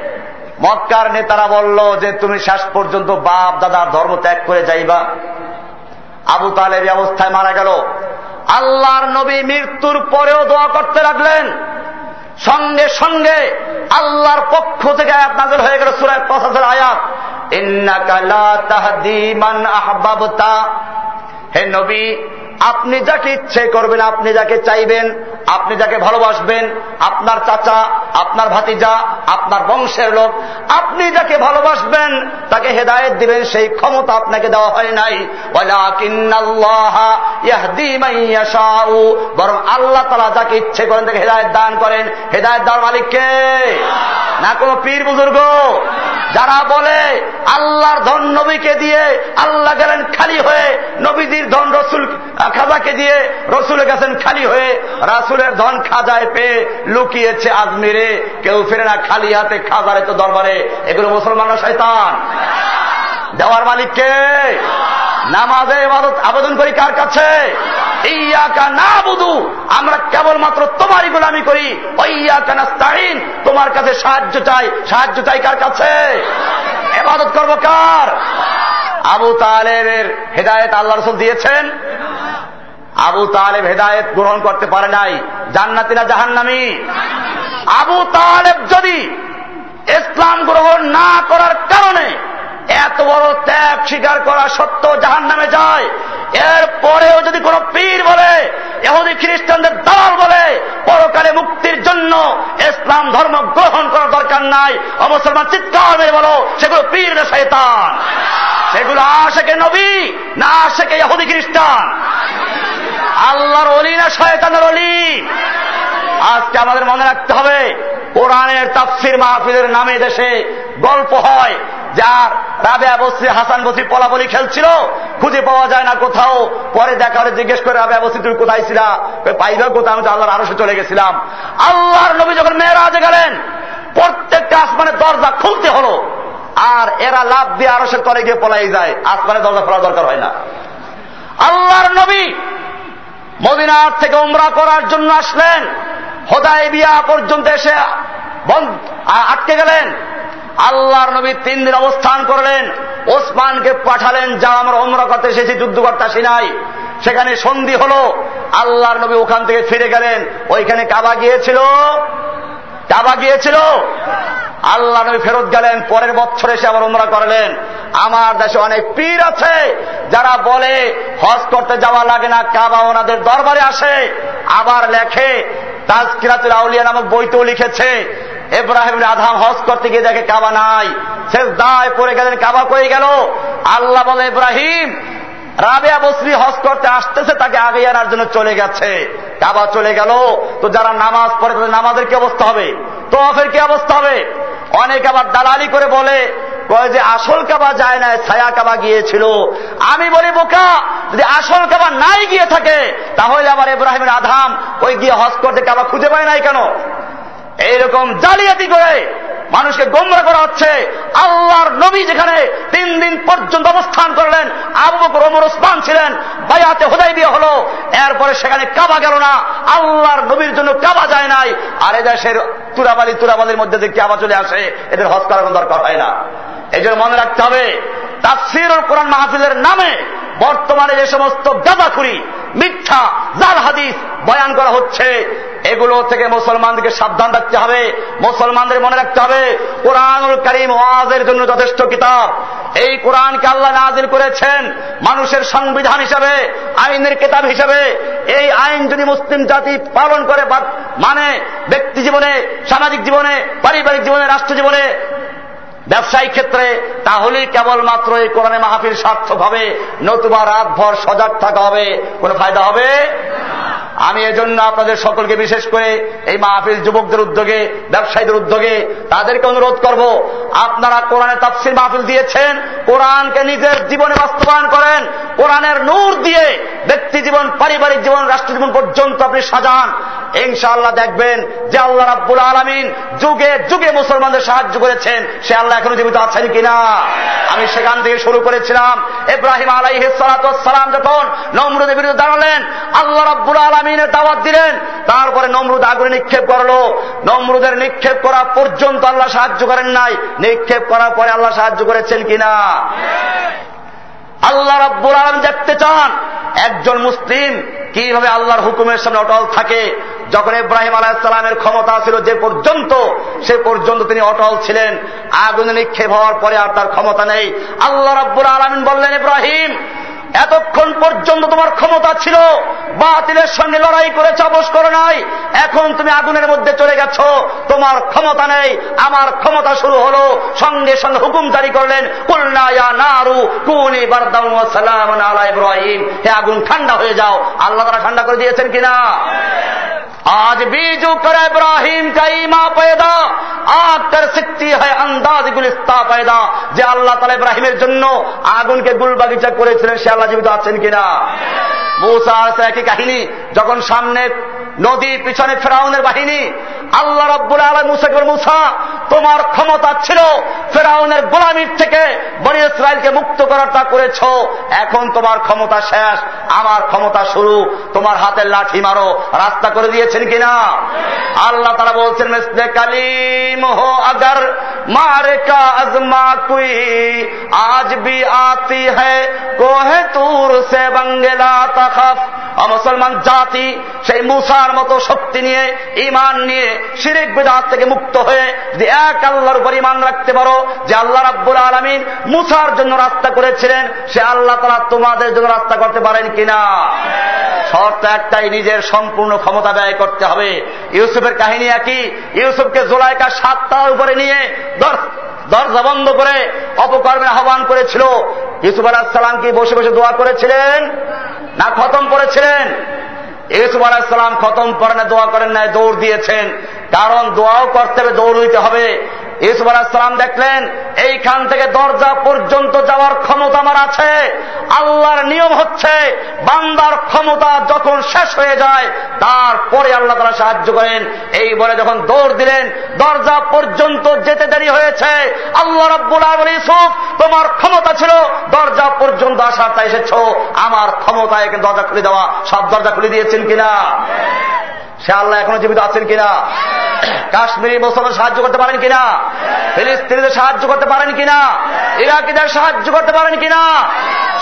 মক্কার নেতারা বলল যে, তুমি শেষ পর্যন্ত বাপ দাদার ধর্ম ত্যাগ করে যাইবা। আবু তালের অবস্থায় মারা গেল। আল্লাহর নবী মৃত্যুর পরেও দোয়া করতে লাগলেন। সঙ্গে সঙ্গে আল্লাহর পক্ষ থেকে আয়াত নাজল হয়ে গেল সুরায় প্রসাদের আয়াত। হে নবী, আপনি যাকে ইচ্ছে করবেন, আপনি যাকে চাইবেন আপনি যাকে ভালোবাসবেন, আপনার চাচা, আপনার ভাতিজা, আপনার বংশের লোক, আপনি যাকে ভালোবাসবেন, তাকে হেদায়ত দিবেন, সেই ক্ষমতা আপনাকে দেওয়া হয় নাই। বরং আল্লাহ তালা যাকে ইচ্ছে করেন, তাকে হেদায়ত দান করেন। হেদায়ত দেওয়ার মালিককে না কোনো পীর বুজুর্গ? যারা বলে, আল্লাহর ধন নবীকে দিয়ে আল্লাহ গেলেন খালি হয়ে, নবীজির ধন রসুল, খাজাকে দিয়ে রসুল গেছেন খালি হয়ে রাসুলের ধন খাজায় পেয়ে লুকিয়েছে আজমিরে। কেউ ফিরে না খালি হাতে খাজারে তো দরবারে। এগুলো মুসলমানরা শয়তান? দেওয়ার মালিককে নামাজে আবেদন করি কার কাছে? ইয়াকা না বুধু আমরা কেবলমাত্র তোমারই গোলামি করি। ওইয়াকা তোমার কাছে সাহায্য চাই। সাহায্য চাই কার কাছে? এবাদত করব কার? আবু তালেবের হেদায়ত আল্লাহ রসুল দিয়েছেন। আবু তালেব হেদায়ত গ্রহণ করতে পারে নাই। জান্নাতি না জাহান্নামি? আবু তালেব যদি ইসলাম গ্রহণ না করার কারণে এত বড় ত্যাগ স্বীকার করা সত্ত্বেও জাহান নামে যায় এর পরেও যদি কোন পীর বলে এহুদি খ্রিস্টানদের দল বলে, পরকালে মুক্তির জন্য ইসলাম ধর্ম গ্রহণ করার দরকার নাই অমুসলমান চিৎকার মেয়ে বলো, সেগুলো পীর না শৈতান সেগুলো আশেকে নবী, না আশেকে ইহুদি খ্রিস্টান। আল্লাহর অলি না শয়তানের অলি আজকে আমাদের মনে রাখতে হবে, কোরআনের তাফসির মাহফিলের নামে দেশে গল্প হয়, যার রাবেয়া বস্তি হাসান বসি পলাপলি খেলছিল, খুঁজে পাওয়া যায় না কোথাও। পরে দেখা হলে জিজ্ঞেস করে রাবেয়া বস্তি তুমি কোথায় ছিলা? পাইবে কোথাও আমি তো আল্লাহর আরও চলে গেছিলাম। আল্লাহর নবী যখন মেয়েরাজে গেলেন, প্রত্যেকটা আসমানের দরজা খুলতে হলো, আর এরা লাভ দিয়ে আরও সে তলে গিয়ে পলাই যায়, আসমানের দরজা খোলা দরকার হয় না। আল্লাহর নবী মদিনার থেকে উমরা করার জন্য আসলেন। হোদায় বিয়া পর্যন্ত এসে আটকে গেলেন। আল্লাহর নবী তিন দিন অবস্থান করলেন। ওসমানকে পাঠালেন, যা আমরা অমরা করতে এসেছি, যুদ্ধ করতে আসি নাই। সেখানে সন্ধি হল। আল্লাহর নবী ওখান থেকে ফিরে গেলেন। ওইখানে কাবা গিয়েছিল? কাবা গিয়েছিল? আল্লাহ নবী ফেরত গেলেন। পরের বছর এসে আবার উমরা করলেন। আমার দেশে অনেক পীর আছে। যারা বলে হজ করতে যাওয়া লাগে না, কাবা ওনাদের দরবারে আসে, আবার লেখে, তাজকিরাতুল আউলিয়া নামক বইতেও লিখেছে এব্রাহিম আধাম হজ করতে গিয়ে দেখে কাবা নাই শেষ দায় পড়ে গেলেন, কাবা কয়ে গেল? আল্লাহ বলে, ইব্রাহিম রাবেয়া বসরি হজ করতে আসতেছে, তাকে আগে আনার জন্য চলে গেছে। কাবা চলে গেল, তো যারা নামাজ পড়ে তাদের নামাজের কি অবস্থা হবে? তো তোফের কি অবস্থা হবে? অনেক আবার দালালি করে বলে কয় যে আসল কাবা যায় না ছায়া কাবা গিয়েছিল। আমি বলি, বোকা, যদি আসল কাবা নাই গিয়ে থাকে, তাহলে আবার ইব্রাহিমের আধাম ওই গিয়ে হজ করতে কাবা খুঁজে পায় নাই কেন? এইরকম জালিয়াতি করে মানুষকে গোমরা করা হচ্ছে। আল্লাহর নবী যেখানে তিন দিন পর্যন্ত অবস্থান করলেন, আবু বকর ওসমান ছিলেন, বায়াতে হোদাই বিয়ে হলো। এরপরে সেখানে কাবা গেল না। আল্লাহর নবীর জন্য কাবা যায় নাই। আর এদেশের তুরাবালি তুরাবালির মধ্যে যে কাবা চলে আসে। এদের হজ করার দরকার হয় না। এই জন্য মনে রাখতে হবে তাফসির কোরআন মাহফিলের নামে বর্তমানে যে সমস্ত গাঁদাখুরি মিথ্যা, জাল হাদিস বয়ান করা হচ্ছে। এগুলো থেকে মুসলমানদেরকে সাবধান রাখতে হবে, মুসলমানদের মনে রাখতে হবে, কোরআনুল করিম ওয়াজের জন্য যথেষ্ট কিতাব। এই কোরআনকে আল্লাহ নাজিল করেছেন মানুষের সংবিধান হিসাবে, আইনের কিতাব হিসাবে। এই আইন যদি মুসলিম জাতি পালন করে মানে ব্যক্তি জীবনে, সামাজিক জীবনে, পারিবারিক জীবনে, রাষ্ট্র জীবনে ব্যবসায়িক ক্ষেত্রে তাহলেই কেবলমাত্র এই কোরআনে মাহফিল সার্থক হবে, নতুবা রাত ভর সজাগ থাকা হবে। কোনো ফায়দা হবে? আমি এজন্য আপনাদের সকলকে বিশেষ করে এই মাহফিল যুবকদের উদ্যোগে, ব্যবসায়ীদের উদ্যোগে তাদেরকে অনুরোধ করব, আপনারা কোরআনে তাফসির মাহফিল দিয়েছেন, কোরআনকে নিজের জীবনে বাস্তবায়ন করেন, কোরআনের নূর দিয়ে ব্যক্তি জীবন, পারিবারিক জীবন, রাষ্ট্র জীবন পর্যন্ত আপনি সাজান। ইনশাআল্লাহ দেখবেন যে আল্লাহ রাব্বুল আলমিন যুগে যুগে মুসলমানদের সাহায্য করেছেন, সে আল্লাহ এখনও জীবিত আছেন কিনা? আমি সেখান থেকে শুরু করেছিলাম। ইব্রাহিম আলাই সালাম যখন নমরুদের বিরুদ্ধে দাঁড়ালেন, আল্লাহ রব্বুল আলমিনের দাওয়াত দিলেন। তারপরে নমরুদ আগুনে নিক্ষেপ করল। নমরুদের নিক্ষেপ করা পর্যন্ত আল্লাহ সাহায্য করেন নাই। নিক্ষেপ করার পরে আল্লাহ সাহায্য করেছেন কিনা? আল্লাহ রাব্বুল আলম দেখতে চান একজন মুসলিম কীভাবে আল্লাহর হুকুমের সামনে অটল থাকে। যখন ইব্রাহিম আলাহিসাল্লামের ক্ষমতা ছিল যে পর্যন্ত, সে পর্যন্ত তিনি অটল ছিলেন। আগুনে নিক্ষেপ হওয়ার পরে আর তার ক্ষমতা নেই। আল্লাহ রাব্বুল আলমিন বললেন, ইব্রাহিম, এতক্ষণ পর্যন্ত তোমার ক্ষমতা ছিল, বাতিলের সঙ্গে লড়াই করে চাপস করো নাই। এখন তুমি আগুনের মধ্যে চলে গেছ। তোমার ক্ষমতা নেই। আমার ক্ষমতা শুরু হলো। সঙ্গে সঙ্গে হুকুম জারি করলেন কুল্লায়া নারু কুনি বারদাউ ইব্রাহিম। হে আগুন ঠান্ডা হয়ে যাও। আল্লাহ তারা ঠান্ডা করে দিয়েছেন কিনা? আজ بھی করে ইব্রাহিম ابراہیم کا ایما پیدا সৃষ্টি হয় আন্দাজ গুলিস্তা انداز যে আল্লাহ তালা ইব্রাহিমের জন্য আগুনকে গুল বাগিচা করেছিলেন, সে আল্লাহ জীবিত আছেন কিনা? মৌসা একই কাহিনী, যখন সামনে নদীর পিছনে ফেরাউনের বাহিনী। আল্লাহ রব্বুল আলম মুসাকর মুসা, তোমার ক্ষমতা ছিল ফেরাউনের গোলামির থেকে বনি ইসরায়েলকে মুক্ত করার তা করেছ। এখন তোমার ক্ষমতা শেষ, আমার ক্ষমতা শুরু। তোমার হাতের লাঠি মারো, রাস্তা করে দিয়েছেন কিনা? আল্লাহ তারা বলছেন কালিম হো আগার মারে কা কুই আজ বি আতি হ্যাঁ তুর সে বঙ্গেলা তাখাফ। মুসলমান জাতি, সেই মুসা মুসার মতো শক্তি নিয়ে ইমান নিয়ে, শিরিক বিদাত থেকে মুক্ত হয়ে যে এক আল্লাহর উপর ইমান রাখতে পারো, যে আল্লাহ রাব্বুল আলমিন মুসার জন্য রাস্তা করেছিলেন, সে আল্লাহ তারা তোমাদের জন্য রাস্তা করতে পারেন কিনা? শর্ত একটাই, নিজের সম্পূর্ণ ক্ষমতা ব্যয় করতে হবে। ইউসুফের কাহিনী একই। ইউসুফকে জোলাইকা সাতটার উপরে নিয়ে দরজা বন্ধ করে অপকর্মের আহ্বান করেছিল। ইউসুফ আলাহাম কি বসে বসে দোয়া করেছিলেন? না খতম করেছিলেন? ইউসুফ আলাহিসাম খতম করেন, দোয়া করেন নাই, দৌড় দিয়েছেন। কারণ দোয়াও করতে হবে, দৌড় দিতে হবে। ইসুফ আলাহাম দেখলেন, এইখান থেকে দরজা পর্যন্ত যাওয়ার ক্ষমতা আমার আছে। আল্লাহর নিয়ম হচ্ছে, বান্দার ক্ষমতা যখন শেষ হয়ে যায়, তারপরে আল্লাহ তারা সাহায্য করেন। এই বলে যখন দৌড় দিলেন, দরজা পর্যন্ত যেতে দেরি হয়েছে। আল্লাহ রব্বুল আলম ইসুফ তোমার ক্ষমতা ছিল, দরজা পর্যন্ত আসার তাই এসেছ। আমার ক্ষমতায় দরজা খুলে দেওয়া। সব দরজা খুলে দিয়েছেন কিনা? সে আল্লাহ এখনও জীবিত আছেন কিনা? কাশ্মীরি মুসলমান সাহায্য করতে পারেন কিনা? ফিলিস্তিনিদের সাহায্য করতে পারেন কিনা? ইরাকিদের সাহায্য করতে পারেন কিনা?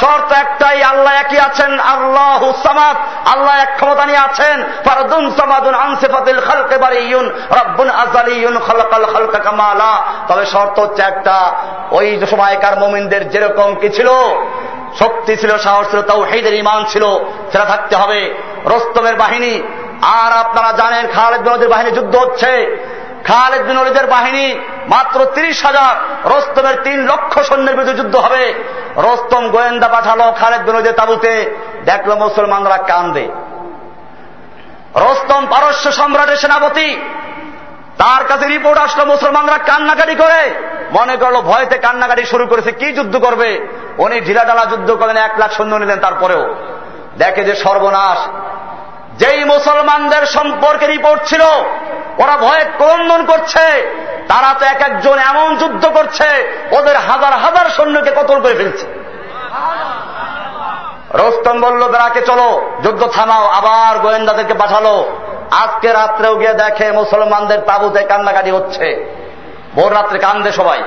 শর্ত একটাই, আল্লাহ একই আছেন, আল্লাহ হুসামাদ আল্লাহ এক ক্ষমতা নিয়ে আছেন। ফারদুন সামাদুন আনসিফাতিল খালকে বারিউন রব্বুন আজালিউন খালাকাল খালকা কামালা। তবে শর্ত হচ্ছে একটা, ওই সময়কার মোমিনদের যেরকম কি ছিল, শক্তি ছিল, সাহস ছিল তাও হেদের ইমান ছিল, সেটা থাকতে হবে। রস্তমের বাহিনী আর আপনারা জানেন খালেদ বিনোদের বাহিনী যুদ্ধ হচ্ছে। খালেদ বিনোদের বাহিনী মাত্র তিরিশ হাজার রস্তমের তিন লক্ষ সৈন্যের বিরুদ্ধে যুদ্ধ হবে। রস্তম গোয়েন্দা পাঠালো খালেদ বিনোদের তাবুতে। দেখল মুসলমানরা কান্দে। রস্তম পারস্য সম্রাটের সেনাপতি। তার কাছে রিপোর্ট আসলো, মুসলমানরা কান্নাকাটি করে। মনে করল ভয়তে কান্নাকাটি শুরু করেছে, কি যুদ্ধ করবে? উনি ঢিলাঢালা যুদ্ধ করলেন, এক লাখ সৈন্য নিলেন তারপরেও। দেখে যে সর্বনাশ। যেই মুসলমানদের সম্পর্কে রিপোর্ট ছিল, ওরা ভয়ে ক্রন্দন করছে। তারা তো এক একজন এমন যুদ্ধ করছে, ওদের হাজার হাজার সৈন্যকে কতল করে ফেলছে। রোস্তম বলল, বেড়াকে চলো, যুদ্ধ থামাও, আবার গোয়েন্দাদেরকে পাঠালো। আজকে রাত্রেও গিয়ে দেখে মুসলমানদের তাবুতে কান্নাকাটি হচ্ছে। ভোর রাত্রে কান্দে সবাই।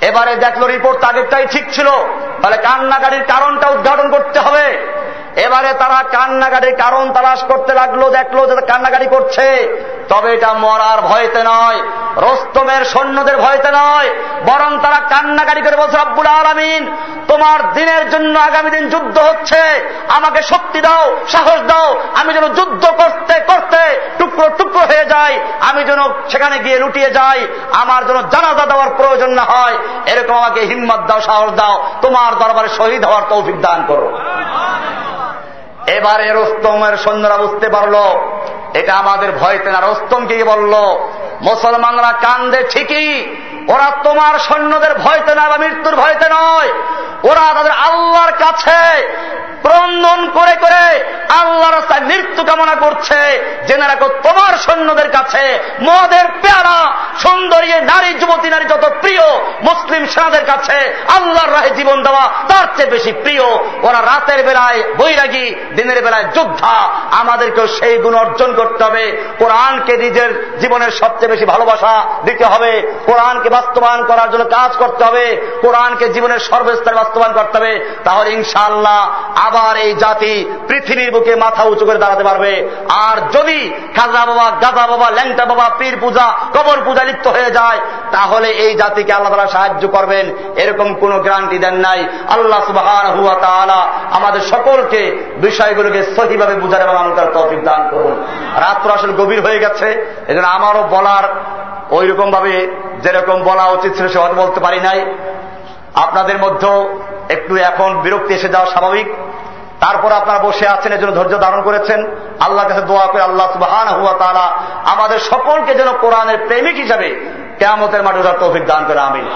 এবারে দেখল রিপোর্ট আগেরটাই ঠিক ছিল, তাহলে কান্নাকাটির কারণটা উদ্ঘাটন করতে হবে। এবারে তারা কান্নাকাটির কারণ তালাশ করতে লাগল, দেখল যে কান্নাকাটি করছে। তবে এটা মরার ভয়তে নয়, রস্তমের সৈন্যদের ভয়তে নয়, বরং তারা কান্নাকাটি করে বলছে আব্বুল আলমিন, তোমার দিনের জন্য আগামী দিন যুদ্ধ হচ্ছে। আমাকে শক্তি দাও, সাহস দাও, আমি যেন যুদ্ধ করতে করতে টুকরো টুকরো হয়ে যায় আমি যেন সেখানে গিয়ে লুটিয়ে যাই, আমার জন্য জানাজা দেওয়ার প্রয়োজন না হয়। এরকম আমাকে হিম্মত দাও, সাহস দাও, তোমার দরবারে শহীদ হওয়ার তৌফিক দান করো। এবারে রোস্তমের সৈন্যরা বুঝতে পারল এটা আমাদের ভয়তে না রোস্তমকে বলল মুসলমানরা কান্দে ঠিকই ওরা তোমার সৈন্যদের ভয়তে না, বা মৃত্যুর ভয়তে নয়। ওরা তাদের আল্লাহর কাছে ক্রন্দন করে করে আল্লাহ রাস্তায় মৃত্যু কামনা করছে। জেনে রাখো, তোমার সৈন্যদের কাছে মদের পেয়ারা, সুন্দরী নারী, যুবতী নারী যত প্রিয় মুসলিম সেনাদের কাছে আল্লাহর রাহে জীবন দেওয়া, তার চেয়ে বেশি প্রিয়। ওরা রাতের বেলায় বৈরাগী, দিনের বেলায় যোদ্ধা। আমাদেরকেও সেই গুণ অর্জন করতে হবে। কোরআনকে নিজের জীবনের সবচেয়ে বেশি ভালোবাসা দিতে হবে। কোরআনকে বাস্তবায়ন করার জন্য কাজ করতে হবে, কোরআনকে জীবনের সর্বস্তরে বাস্তবায়ন করতে হবে, তাহলে ইনশাআল্লাহ আবার এই জাতি পৃথিবীর বুকে মাথা উঁচু করে দাঁড়াতে পারবে। আর যদি খাজা বাবা, গাজা বাবা, ল্যাংটা বাবা, পীর পূজা, কবর পূজা লিপ্ত হয়ে যায়, তাহলে এই জাতিকে আল্লাহ তারা সাহায্য করবেন। এরকম কোন গ্রান্টি দেন নাই। আল্লাহ সুবাহ আমাদের সকলকে বিষয়গুলোকে সহিভাবে বুঝার এবং আমল তৌফিক দান করুন। রাত্র আসলে গভীর হয়ে গেছে, এজন্য আমারও বলার ওই রকম ভাবে যেরকম বলা উচিত ছিল সেভাবে বলতে পারি নাই। আপনাদের মধ্যেও একটু এখন বিরক্তি এসে যাওয়া স্বাভাবিক। তারপর আপনারা বসে আছেন এজন্য ধৈর্য ধারণ করেছেন। আল্লাহ কাছে দোয়া করে আল্লাহ সুবাহান হুয়া তারা আমাদের সকলকে যেন কোরআনের প্রেমিক হিসাবে কেয়ামতের মাঠে তৌফিক দান করে, আমিন।